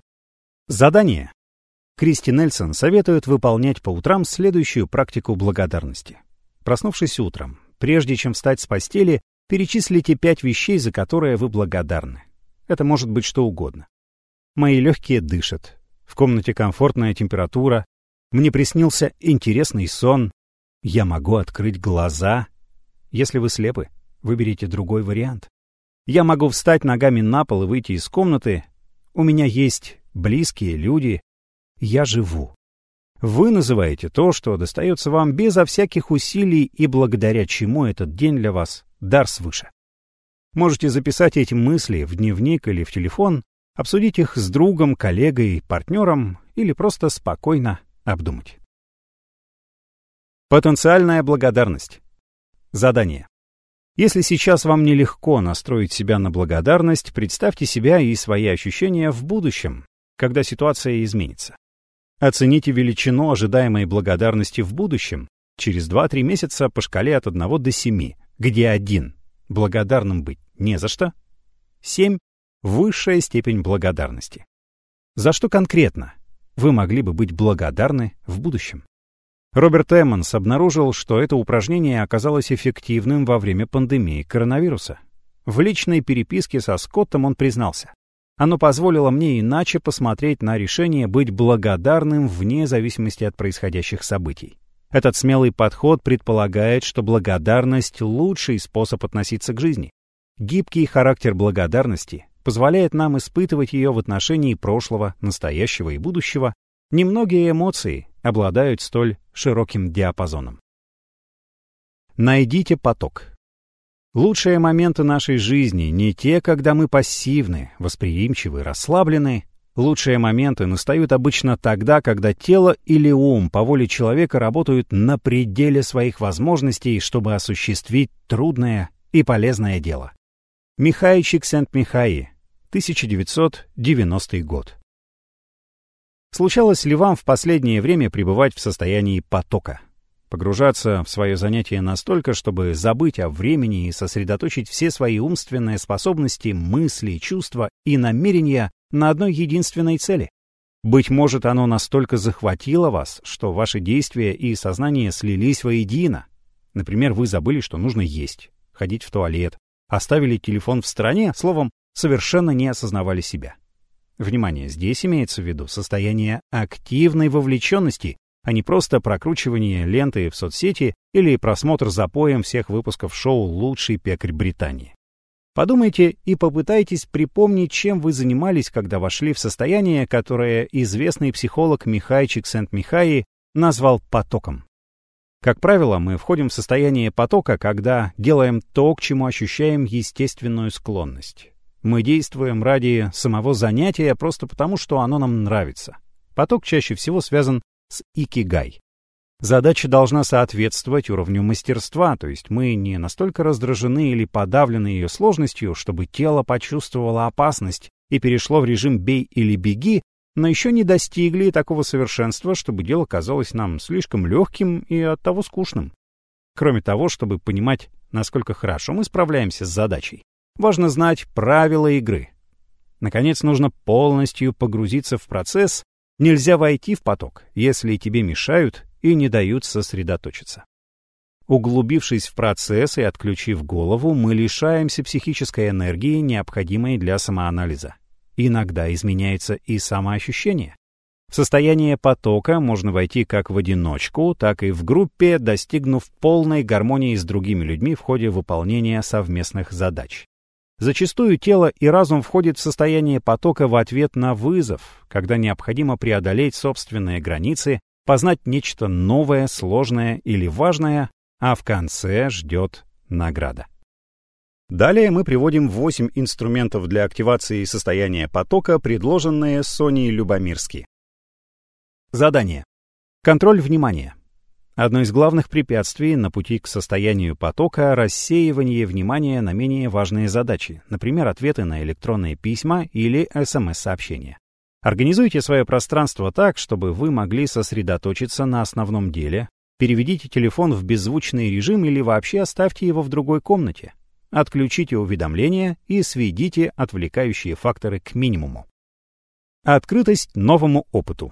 Задание. Кристи Нельсон советует выполнять по утрам следующую практику благодарности. Проснувшись утром, прежде чем встать с постели, перечислите пять вещей, за которые вы благодарны. Это может быть что угодно. Мои легкие дышат. В комнате комфортная температура. Мне приснился интересный сон. Я могу открыть глаза. Если вы слепы, выберите другой вариант. Я могу встать ногами на пол и выйти из комнаты. У меня есть близкие люди, я живу. Вы называете то, что достается вам безо всяких усилий и благодаря чему этот день для вас дар свыше. Можете записать эти мысли в дневник или в телефон, обсудить их с другом, коллегой, партнером или просто спокойно обдумать. Потенциальная благодарность. Задание. Если сейчас вам нелегко настроить себя на благодарность, представьте себя и свои ощущения в будущем, когда ситуация изменится. Оцените величину ожидаемой благодарности в будущем через 2-3 месяца по шкале от 1 до 7, где 1 – благодарным быть не за что, 7 – высшая степень благодарности. За что конкретно вы могли бы быть благодарны в будущем? Роберт Эммонс обнаружил, что это упражнение оказалось эффективным во время пандемии коронавируса. В личной переписке со Скоттом он признался. Оно позволило мне иначе посмотреть на решение быть благодарным вне зависимости от происходящих событий. Этот смелый подход предполагает, что благодарность — лучший способ относиться к жизни. Гибкий характер благодарности позволяет нам испытывать ее в отношении прошлого, настоящего и будущего. Немногие эмоции обладают столь широким диапазоном. Найдите поток. Лучшие моменты нашей жизни не те, когда мы пассивны, восприимчивы, расслаблены. Лучшие моменты настают обычно тогда, когда тело или ум по воле человека работают на пределе своих возможностей, чтобы осуществить трудное и полезное дело. Михай Чиксент-Михаи, 1990 год. Случалось ли вам в последнее время пребывать в состоянии потока? Погружаться в свое занятие настолько, чтобы забыть о времени и сосредоточить все свои умственные способности, мысли, чувства и намерения на одной единственной цели. Быть может, оно настолько захватило вас, что ваши действия и сознание слились воедино. Например, вы забыли, что нужно есть, ходить в туалет, оставили телефон в стороне, словом, совершенно не осознавали себя. Внимание, здесь имеется в виду состояние активной вовлеченности, а не просто прокручивание ленты в соцсети или просмотр запоем всех выпусков шоу «Лучший пекарь Британии». Подумайте и попытайтесь припомнить, чем вы занимались, когда вошли в состояние, которое известный психолог Михай Чиксент-Михаи назвал потоком. Как правило, мы входим в состояние потока, когда делаем то, к чему ощущаем естественную склонность. Мы действуем ради самого занятия просто потому, что оно нам нравится. Поток чаще всего связан с икигай. Задача должна соответствовать уровню мастерства, то есть мы не настолько раздражены или подавлены ее сложностью, чтобы тело почувствовало опасность и перешло в режим «бей или беги», но еще не достигли такого совершенства, чтобы дело казалось нам слишком легким и оттого скучным. Кроме того, чтобы понимать, насколько хорошо мы справляемся с задачей, важно знать правила игры. Наконец, нужно полностью погрузиться в процесс, нельзя войти в поток, если тебе мешают и не дают сосредоточиться. Углубившись в процесс и отключив голову, мы лишаемся психической энергии, необходимой для самоанализа. Иногда изменяется и самоощущение. В состояние потока можно войти как в одиночку, так и в группе, достигнув полной гармонии с другими людьми в ходе выполнения совместных задач. Зачастую тело и разум входят в состояние потока в ответ на вызов, когда необходимо преодолеть собственные границы познать нечто новое, сложное или важное, а в конце ждет награда. Далее мы приводим 8 инструментов для активации состояния потока, предложенные Соней Любомирски. Задание. Контроль внимания. Одно из главных препятствий на пути к состоянию потока — рассеивание внимания на менее важные задачи, например, ответы на электронные письма или СМС-сообщения. Организуйте свое пространство так, чтобы вы могли сосредоточиться на основном деле, переведите телефон в беззвучный режим или вообще оставьте его в другой комнате. Отключите уведомления и сведите отвлекающие факторы к минимуму. Открытость новому опыту.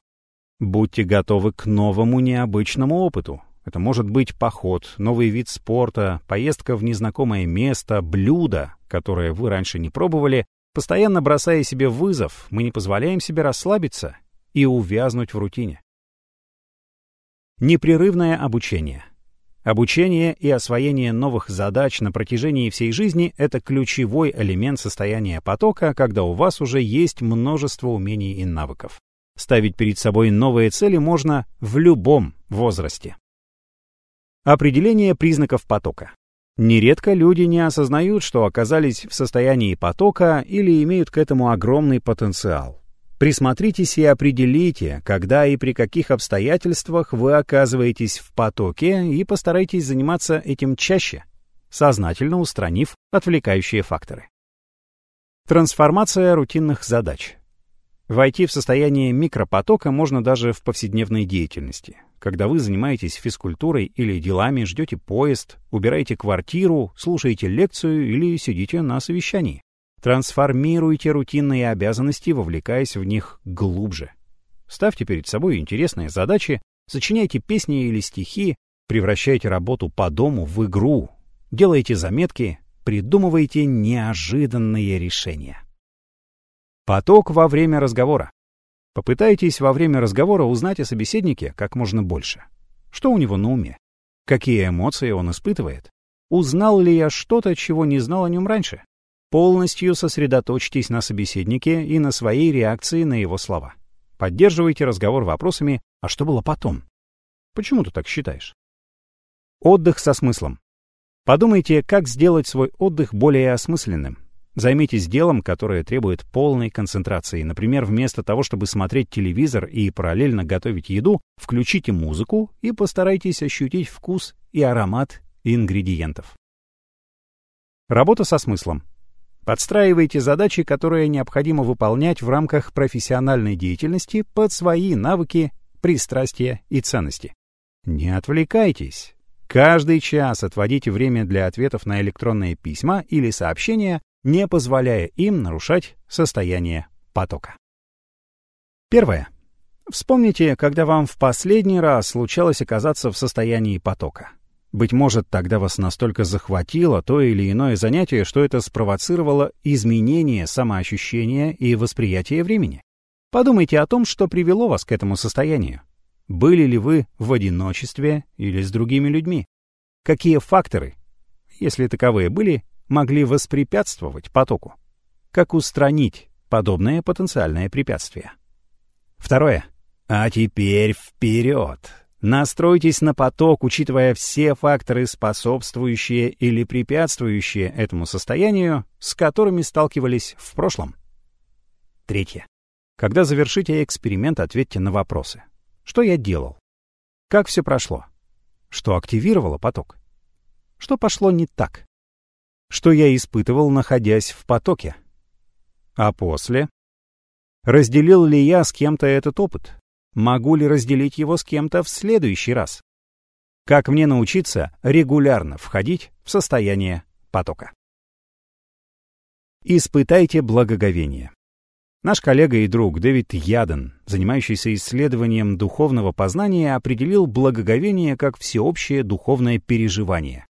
Будьте готовы к новому необычному опыту. Это может быть поход, новый вид спорта, поездка в незнакомое место, блюдо, которое вы раньше не пробовали, Постоянно бросая себе вызов, мы не позволяем себе расслабиться и увязнуть в рутине. Непрерывное обучение. Обучение и освоение новых задач на протяжении всей жизни — это ключевой элемент состояния потока, когда у вас уже есть множество умений и навыков. Ставить перед собой новые цели можно в любом возрасте. Определение признаков потока. Нередко люди не осознают, что оказались в состоянии потока или имеют к этому огромный потенциал. Присмотритесь и определите, когда и при каких обстоятельствах вы оказываетесь в потоке и постарайтесь заниматься этим чаще, сознательно устранив отвлекающие факторы. Трансформация рутинных задач. Войти в состояние микропотока можно даже в повседневной деятельности. Когда вы занимаетесь физкультурой или делами, ждете поезд, убираете квартиру, слушаете лекцию или сидите на совещании. Трансформируйте рутинные обязанности, вовлекаясь в них глубже. Ставьте перед собой интересные задачи, сочиняйте песни или стихи, превращайте работу по дому в игру, делайте заметки, придумывайте неожиданные решения. Поток во время разговора. Попытайтесь во время разговора узнать о собеседнике как можно больше. Что у него на уме? Какие эмоции он испытывает? Узнал ли я что-то, чего не знал о нем раньше? Полностью сосредоточьтесь на собеседнике и на своей реакции на его слова. Поддерживайте разговор вопросами «А что было потом?» Почему ты так считаешь? Отдых со смыслом. Подумайте, как сделать свой отдых более осмысленным. Займитесь делом, которое требует полной концентрации. Например, вместо того, чтобы смотреть телевизор и параллельно готовить еду, включите музыку и постарайтесь ощутить вкус и аромат ингредиентов. Работа со смыслом. Подстраивайте задачи, которые необходимо выполнять в рамках профессиональной деятельности под свои навыки, пристрастия и ценности. Не отвлекайтесь. Каждый час отводите время для ответов на электронные письма или сообщения, не позволяя им нарушать состояние потока. Первое. Вспомните, когда вам в последний раз случалось оказаться в состоянии потока. Быть может, тогда вас настолько захватило то или иное занятие, что это спровоцировало изменение самоощущения и восприятия времени. Подумайте о том, что привело вас к этому состоянию. Были ли вы в одиночестве или с другими людьми? Какие факторы, если таковые были, могли воспрепятствовать потоку. Как устранить подобное потенциальное препятствие? Второе. А теперь вперед! Настройтесь на поток, учитывая все факторы, способствующие или препятствующие этому состоянию, с которыми сталкивались в прошлом. Третье. Когда завершите эксперимент, ответьте на вопросы. Что я делал? Как все прошло? Что активировало поток? Что пошло не так? Что я испытывал, находясь в потоке? А после? Разделил ли я с кем-то этот опыт? Могу ли разделить его с кем-то в следующий раз? Как мне научиться регулярно входить в состояние потока? Испытайте благоговение. Наш коллега и друг Дэвид Яден, занимающийся исследованием духовного познания, определил благоговение как всеобщее духовное переживание.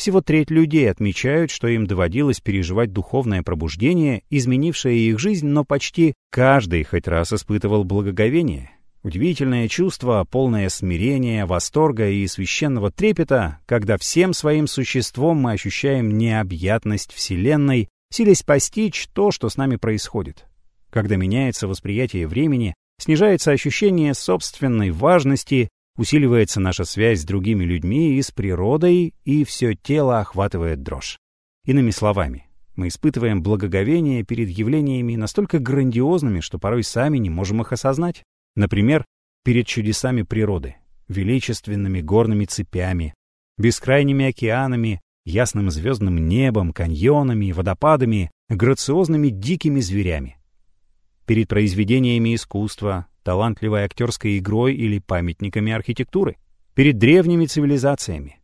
Всего треть людей отмечают, что им доводилось переживать духовное пробуждение, изменившее их жизнь, но почти каждый хоть раз испытывал благоговение. Удивительное чувство, полное смирения, восторга и священного трепета, когда всем своим существом мы ощущаем необъятность Вселенной, силясь постичь то, что с нами происходит. Когда меняется восприятие времени, снижается ощущение собственной важности, усиливается наша связь с другими людьми и с природой, и все тело охватывает дрожь. Иными словами, мы испытываем благоговение перед явлениями настолько грандиозными, что порой сами не можем их осознать. Например, перед чудесами природы, величественными горными цепями, бескрайними океанами, ясным звездным небом, каньонами, водопадами, грациозными дикими зверями перед произведениями искусства, талантливой актерской игрой или памятниками архитектуры, перед древними цивилизациями.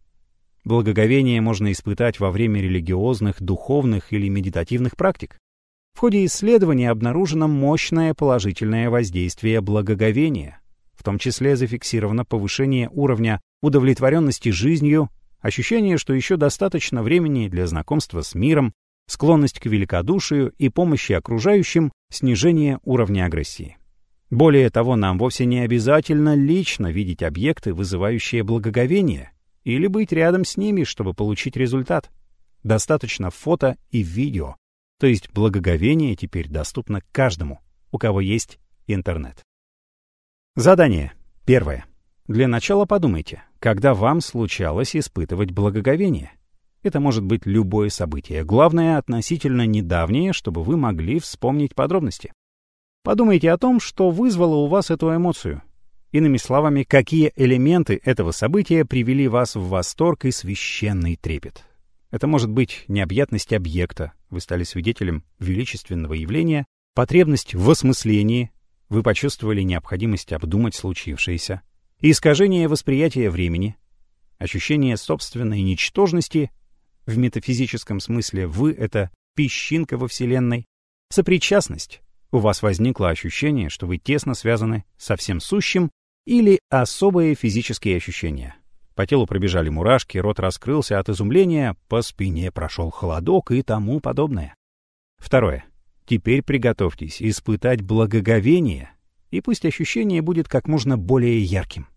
Благоговение можно испытать во время религиозных, духовных или медитативных практик. В ходе исследования обнаружено мощное положительное воздействие благоговения, в том числе зафиксировано повышение уровня удовлетворенности жизнью, ощущение, что еще достаточно времени для знакомства с миром, склонность к великодушию и помощи окружающим, снижение уровня агрессии. Более того, нам вовсе не обязательно лично видеть объекты, вызывающие благоговение, или быть рядом с ними, чтобы получить результат. Достаточно фото и видео. То есть благоговение теперь доступно каждому, у кого есть интернет. Задание. Первое. Для начала подумайте, когда вам случалось испытывать благоговение. Это может быть любое событие. Главное, относительно недавнее, чтобы вы могли вспомнить подробности. Подумайте о том, что вызвало у вас эту эмоцию. Иными словами, какие элементы этого события привели вас в восторг и священный трепет. Это может быть необъятность объекта, вы стали свидетелем величественного явления, потребность в осмыслении, вы почувствовали необходимость обдумать случившееся, искажение восприятия времени, ощущение собственной ничтожности в метафизическом смысле вы — это песчинка во Вселенной. Сопричастность. У вас возникло ощущение, что вы тесно связаны со всем сущим или особые физические ощущения. По телу пробежали мурашки, рот раскрылся от изумления, по спине прошел холодок и тому подобное. Второе. Теперь приготовьтесь испытать благоговение, и пусть ощущение будет как можно более ярким.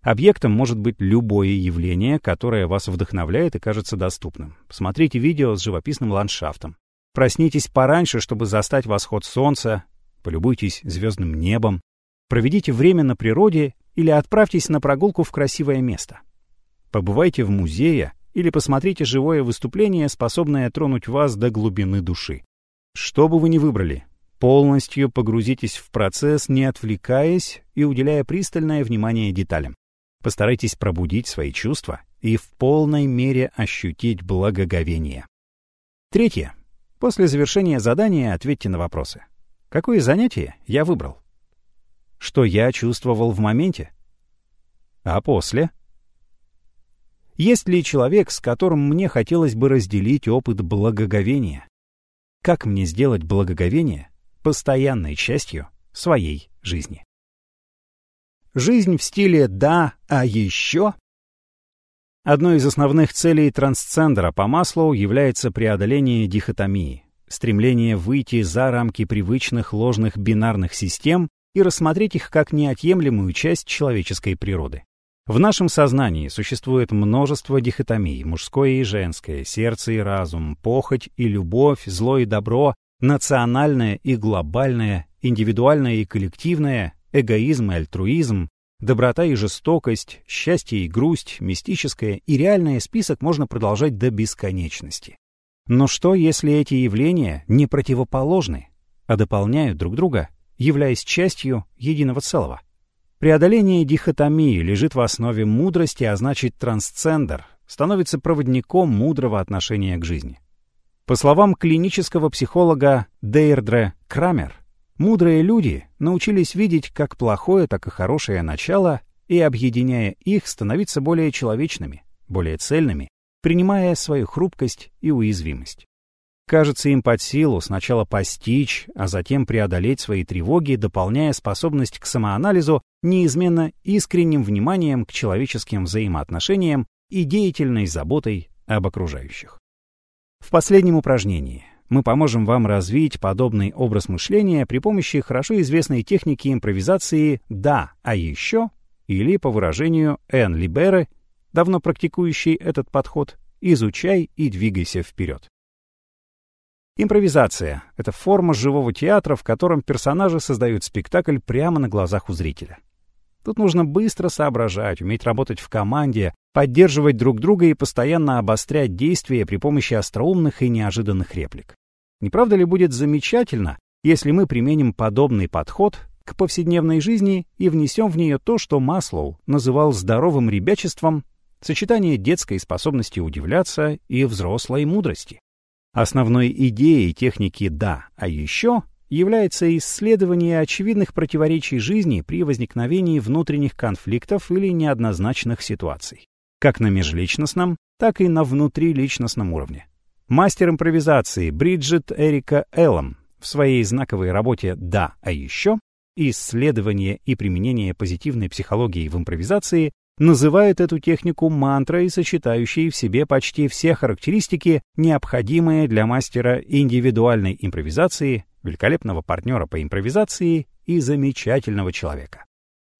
Объектом может быть любое явление, которое вас вдохновляет и кажется доступным. Посмотрите видео с живописным ландшафтом. Проснитесь пораньше, чтобы застать восход солнца, полюбуйтесь звездным небом, проведите время на природе или отправьтесь на прогулку в красивое место. Побывайте в музее или посмотрите живое выступление, способное тронуть вас до глубины души. Что бы вы ни выбрали, полностью погрузитесь в процесс, не отвлекаясь и уделяя пристальное внимание деталям. Постарайтесь пробудить свои чувства и в полной мере ощутить благоговение. Третье. После завершения задания ответьте на вопросы. Какое занятие я выбрал? Что я чувствовал в моменте? А после? Есть ли человек, с которым мне хотелось бы разделить опыт благоговения? Как мне сделать благоговение постоянной частью своей жизни? Жизнь в стиле «да, а еще» Одной из основных целей трансцендера по Маслоу является преодоление дихотомии, стремление выйти за рамки привычных ложных бинарных систем и рассмотреть их как неотъемлемую часть человеческой природы. В нашем сознании существует множество дихотомий, мужское и женское, сердце и разум, похоть и любовь, зло и добро, национальное и глобальное, индивидуальное и коллективное, эгоизм и альтруизм, доброта и жестокость, счастье и грусть, мистическое и реальное список можно продолжать до бесконечности. Но что, если эти явления не противоположны, а дополняют друг друга, являясь частью единого целого? Преодоление дихотомии лежит в основе мудрости, а значит трансцендер, становится проводником мудрого отношения к жизни. По словам клинического психолога Дейрдре Крамер, мудрые люди научились видеть как плохое, так и хорошее начало и, объединяя их, становиться более человечными, более цельными, принимая свою хрупкость и уязвимость. Кажется им под силу сначала постичь, а затем преодолеть свои тревоги, дополняя способность к самоанализу неизменно искренним вниманием к человеческим взаимоотношениям и деятельной заботой об окружающих. В последнем упражнении мы поможем вам развить подобный образ мышления при помощи хорошо известной техники импровизации «да, а еще» или, по выражению Эн Либеры, давно практикующий этот подход, «изучай и двигайся вперед». Импровизация — это форма живого театра, в котором персонажи создают спектакль прямо на глазах у зрителя. Тут нужно быстро соображать, уметь работать в команде, поддерживать друг друга и постоянно обострять действия при помощи остроумных и неожиданных реплик. Не правда ли будет замечательно, если мы применим подобный подход к повседневной жизни и внесем в нее то, что Маслоу называл здоровым ребячеством, сочетание детской способности удивляться и взрослой мудрости? Основной идеей техники «да», а еще является исследование очевидных противоречий жизни при возникновении внутренних конфликтов или неоднозначных ситуаций, как на межличностном, так и на внутриличностном уровне. Мастер импровизации Бриджит Эрика Эллом в своей знаковой работе «Да, а еще» исследование и применение позитивной психологии в импровизации называет эту технику мантрой, сочетающей в себе почти все характеристики, необходимые для мастера индивидуальной импровизации, великолепного партнера по импровизации и замечательного человека.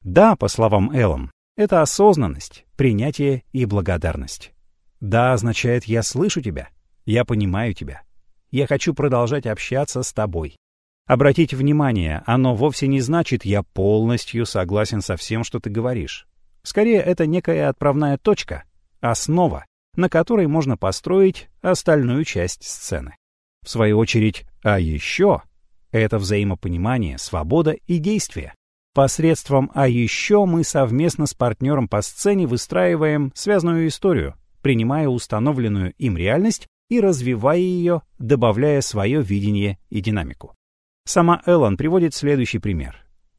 Да, по словам Эллом, это осознанность, принятие и благодарность. Да означает «я слышу тебя», «я понимаю тебя», «я хочу продолжать общаться с тобой». Обратите внимание, оно вовсе не значит «я полностью согласен со всем, что ты говоришь». Скорее, это некая отправная точка, основа, на которой можно построить остальную часть сцены. В свою очередь, а еще это взаимопонимание, свобода и действие. Посредством «а еще» мы совместно с партнером по сцене выстраиваем связанную историю, принимая установленную им реальность и развивая ее, добавляя свое видение и динамику. Сама Эллен приводит следующий пример.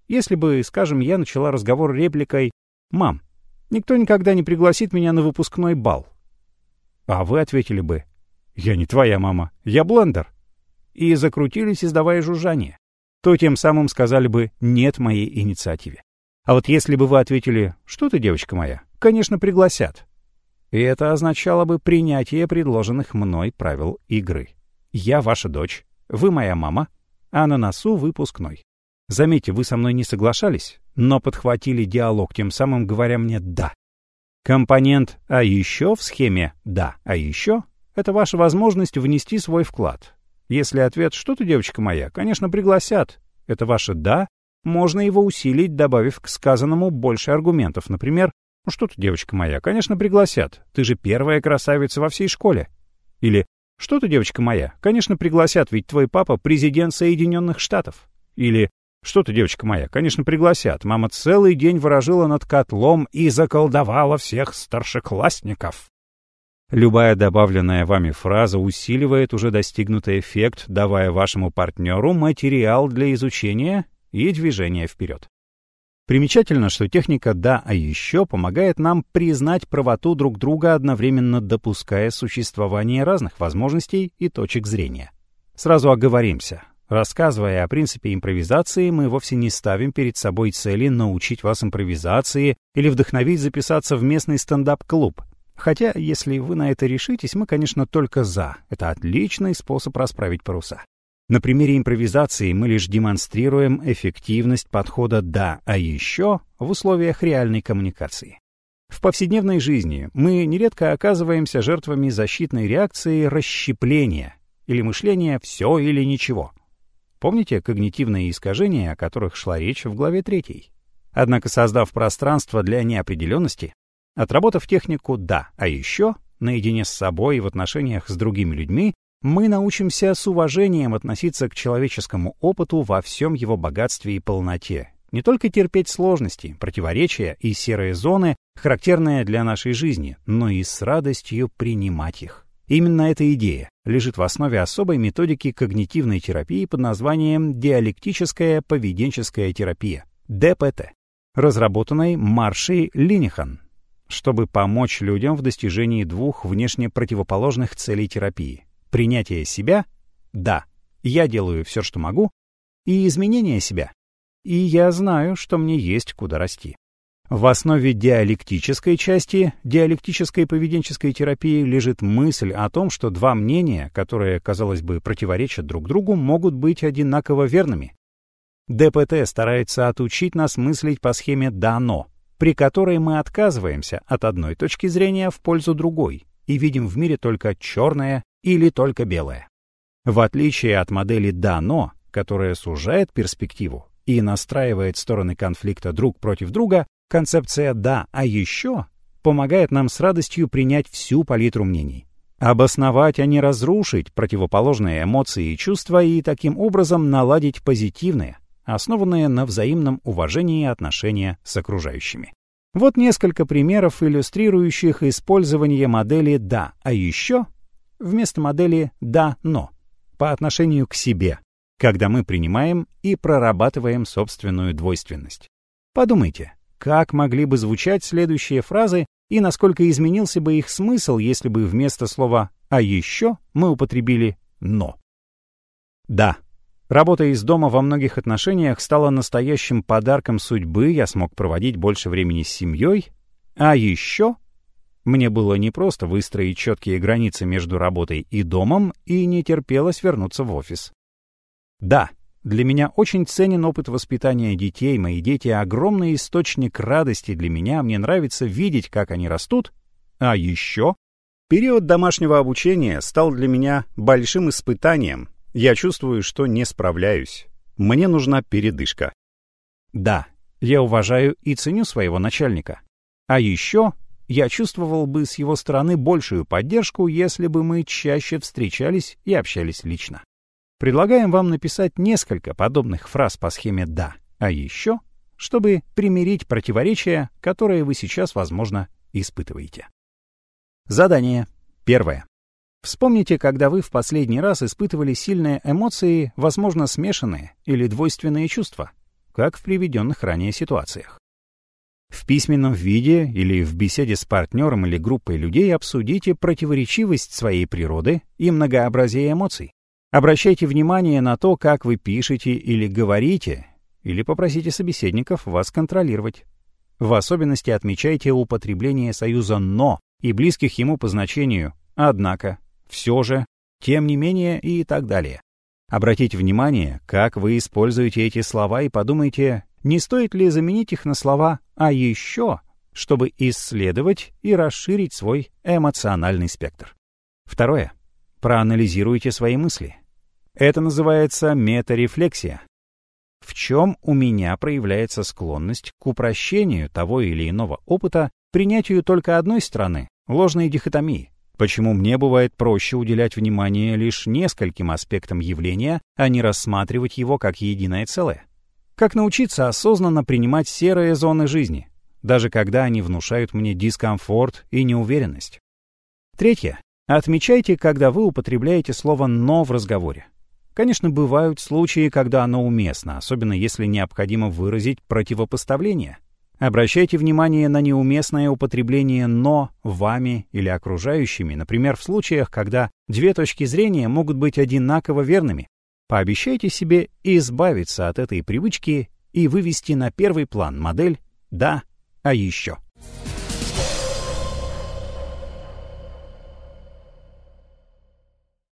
Если бы, скажем, я начала разговор репликой «Мам, никто никогда не пригласит меня на выпускной бал». А вы ответили бы «Я не твоя мама, я блендер» и закрутились, издавая жужжание, то тем самым сказали бы «нет моей инициативе». А вот если бы вы ответили «что ты, девочка моя, конечно, пригласят», и это означало бы принятие предложенных мной правил игры. Я ваша дочь, вы моя мама, а на носу выпускной. Заметьте, вы со мной не соглашались, но подхватили диалог, тем самым говоря мне «да». Компонент «а еще» в схеме «да, а еще» — это ваша возможность внести свой вклад. Если ответ «что ты, девочка моя», конечно, пригласят. Это ваше «да», можно его усилить, добавив к сказанному больше аргументов. Например, «Ну что ты, девочка моя, конечно, пригласят. Ты же первая красавица во всей школе». Или «Что ты, девочка моя, конечно, пригласят, ведь твой папа президент Соединенных Штатов». Или что ты, девочка моя, конечно, пригласят. Мама целый день ворожила над котлом и заколдовала всех старшеклассников. Любая добавленная вами фраза усиливает уже достигнутый эффект, давая вашему партнеру материал для изучения и движения вперед. Примечательно, что техника «да, а еще» помогает нам признать правоту друг друга, одновременно допуская существование разных возможностей и точек зрения. Сразу оговоримся. Рассказывая о принципе импровизации, мы вовсе не ставим перед собой цели научить вас импровизации или вдохновить записаться в местный стендап-клуб. Хотя, если вы на это решитесь, мы, конечно, только за. Это отличный способ расправить паруса. На примере импровизации мы лишь демонстрируем эффективность подхода «да», а еще в условиях реальной коммуникации. В повседневной жизни мы нередко оказываемся жертвами защитной реакции расщепления или мышления «все или ничего». Помните когнитивные искажения, о которых шла речь в главе 3? Однако, создав пространство для неопределенности, отработав технику «да», а еще, наедине с собой и в отношениях с другими людьми, мы научимся с уважением относиться к человеческому опыту во всем его богатстве и полноте. Не только терпеть сложности, противоречия и серые зоны, характерные для нашей жизни, но и с радостью принимать их. Именно эта идея лежит в основе особой методики когнитивной терапии под названием диалектическая поведенческая терапия, ДПТ, разработанной Маршей Линихан, чтобы помочь людям в достижении двух внешне противоположных целей терапии. Принятие себя — да, я делаю все, что могу, и изменение себя — и я знаю, что мне есть куда расти. В основе диалектической части диалектической поведенческой терапии лежит мысль о том, что два мнения, которые, казалось бы, противоречат друг другу, могут быть одинаково верными. ДПТ старается отучить нас мыслить по схеме «да-но», при которой мы отказываемся от одной точки зрения в пользу другой и видим в мире только черное или только белое. В отличие от модели «да-но», которая сужает перспективу и настраивает стороны конфликта друг против друга, Концепция «да, а еще» помогает нам с радостью принять всю палитру мнений. Обосновать, а не разрушить противоположные эмоции и чувства и таким образом наладить позитивные, основанные на взаимном уважении отношения с окружающими. Вот несколько примеров, иллюстрирующих использование модели «да, а еще» вместо модели «да, но» по отношению к себе, когда мы принимаем и прорабатываем собственную двойственность. Подумайте, как могли бы звучать следующие фразы и насколько изменился бы их смысл, если бы вместо слова «а еще» мы употребили «но». Да, работа из дома во многих отношениях стала настоящим подарком судьбы, я смог проводить больше времени с семьей, а еще мне было непросто выстроить четкие границы между работой и домом, и не терпелось вернуться в офис. Да, для меня очень ценен опыт воспитания детей. Мои дети — огромный источник радости для меня. Мне нравится видеть, как они растут. А еще период домашнего обучения стал для меня большим испытанием. Я чувствую, что не справляюсь. Мне нужна передышка. Да, я уважаю и ценю своего начальника. А еще я чувствовал бы с его стороны большую поддержку, если бы мы чаще встречались и общались лично. Предлагаем вам написать несколько подобных фраз по схеме «да», а еще, чтобы примирить противоречия, которые вы сейчас, возможно, испытываете. Задание. Первое. Вспомните, когда вы в последний раз испытывали сильные эмоции, возможно, смешанные или двойственные чувства, как в приведенных ранее ситуациях. В письменном виде или в беседе с партнером или группой людей обсудите противоречивость своей природы и многообразие эмоций. Обращайте внимание на то, как вы пишете или говорите, или попросите собеседников вас контролировать. В особенности отмечайте употребление союза «но» и близких ему по значению «однако», «все же», «тем не менее» и так далее. Обратите внимание, как вы используете эти слова и подумайте, не стоит ли заменить их на слова «а еще», чтобы исследовать и расширить свой эмоциональный спектр. Второе. Проанализируйте свои мысли. Это называется метарефлексия. В чем у меня проявляется склонность к упрощению того или иного опыта, принятию только одной стороны, ложной дихотомии? Почему мне бывает проще уделять внимание лишь нескольким аспектам явления, а не рассматривать его как единое целое? Как научиться осознанно принимать серые зоны жизни, даже когда они внушают мне дискомфорт и неуверенность? Третье. Отмечайте, когда вы употребляете слово «но» в разговоре. Конечно, бывают случаи, когда оно уместно, особенно если необходимо выразить противопоставление. Обращайте внимание на неуместное употребление «но» вами или окружающими, например, в случаях, когда две точки зрения могут быть одинаково верными. Пообещайте себе избавиться от этой привычки и вывести на первый план модель «да, а еще».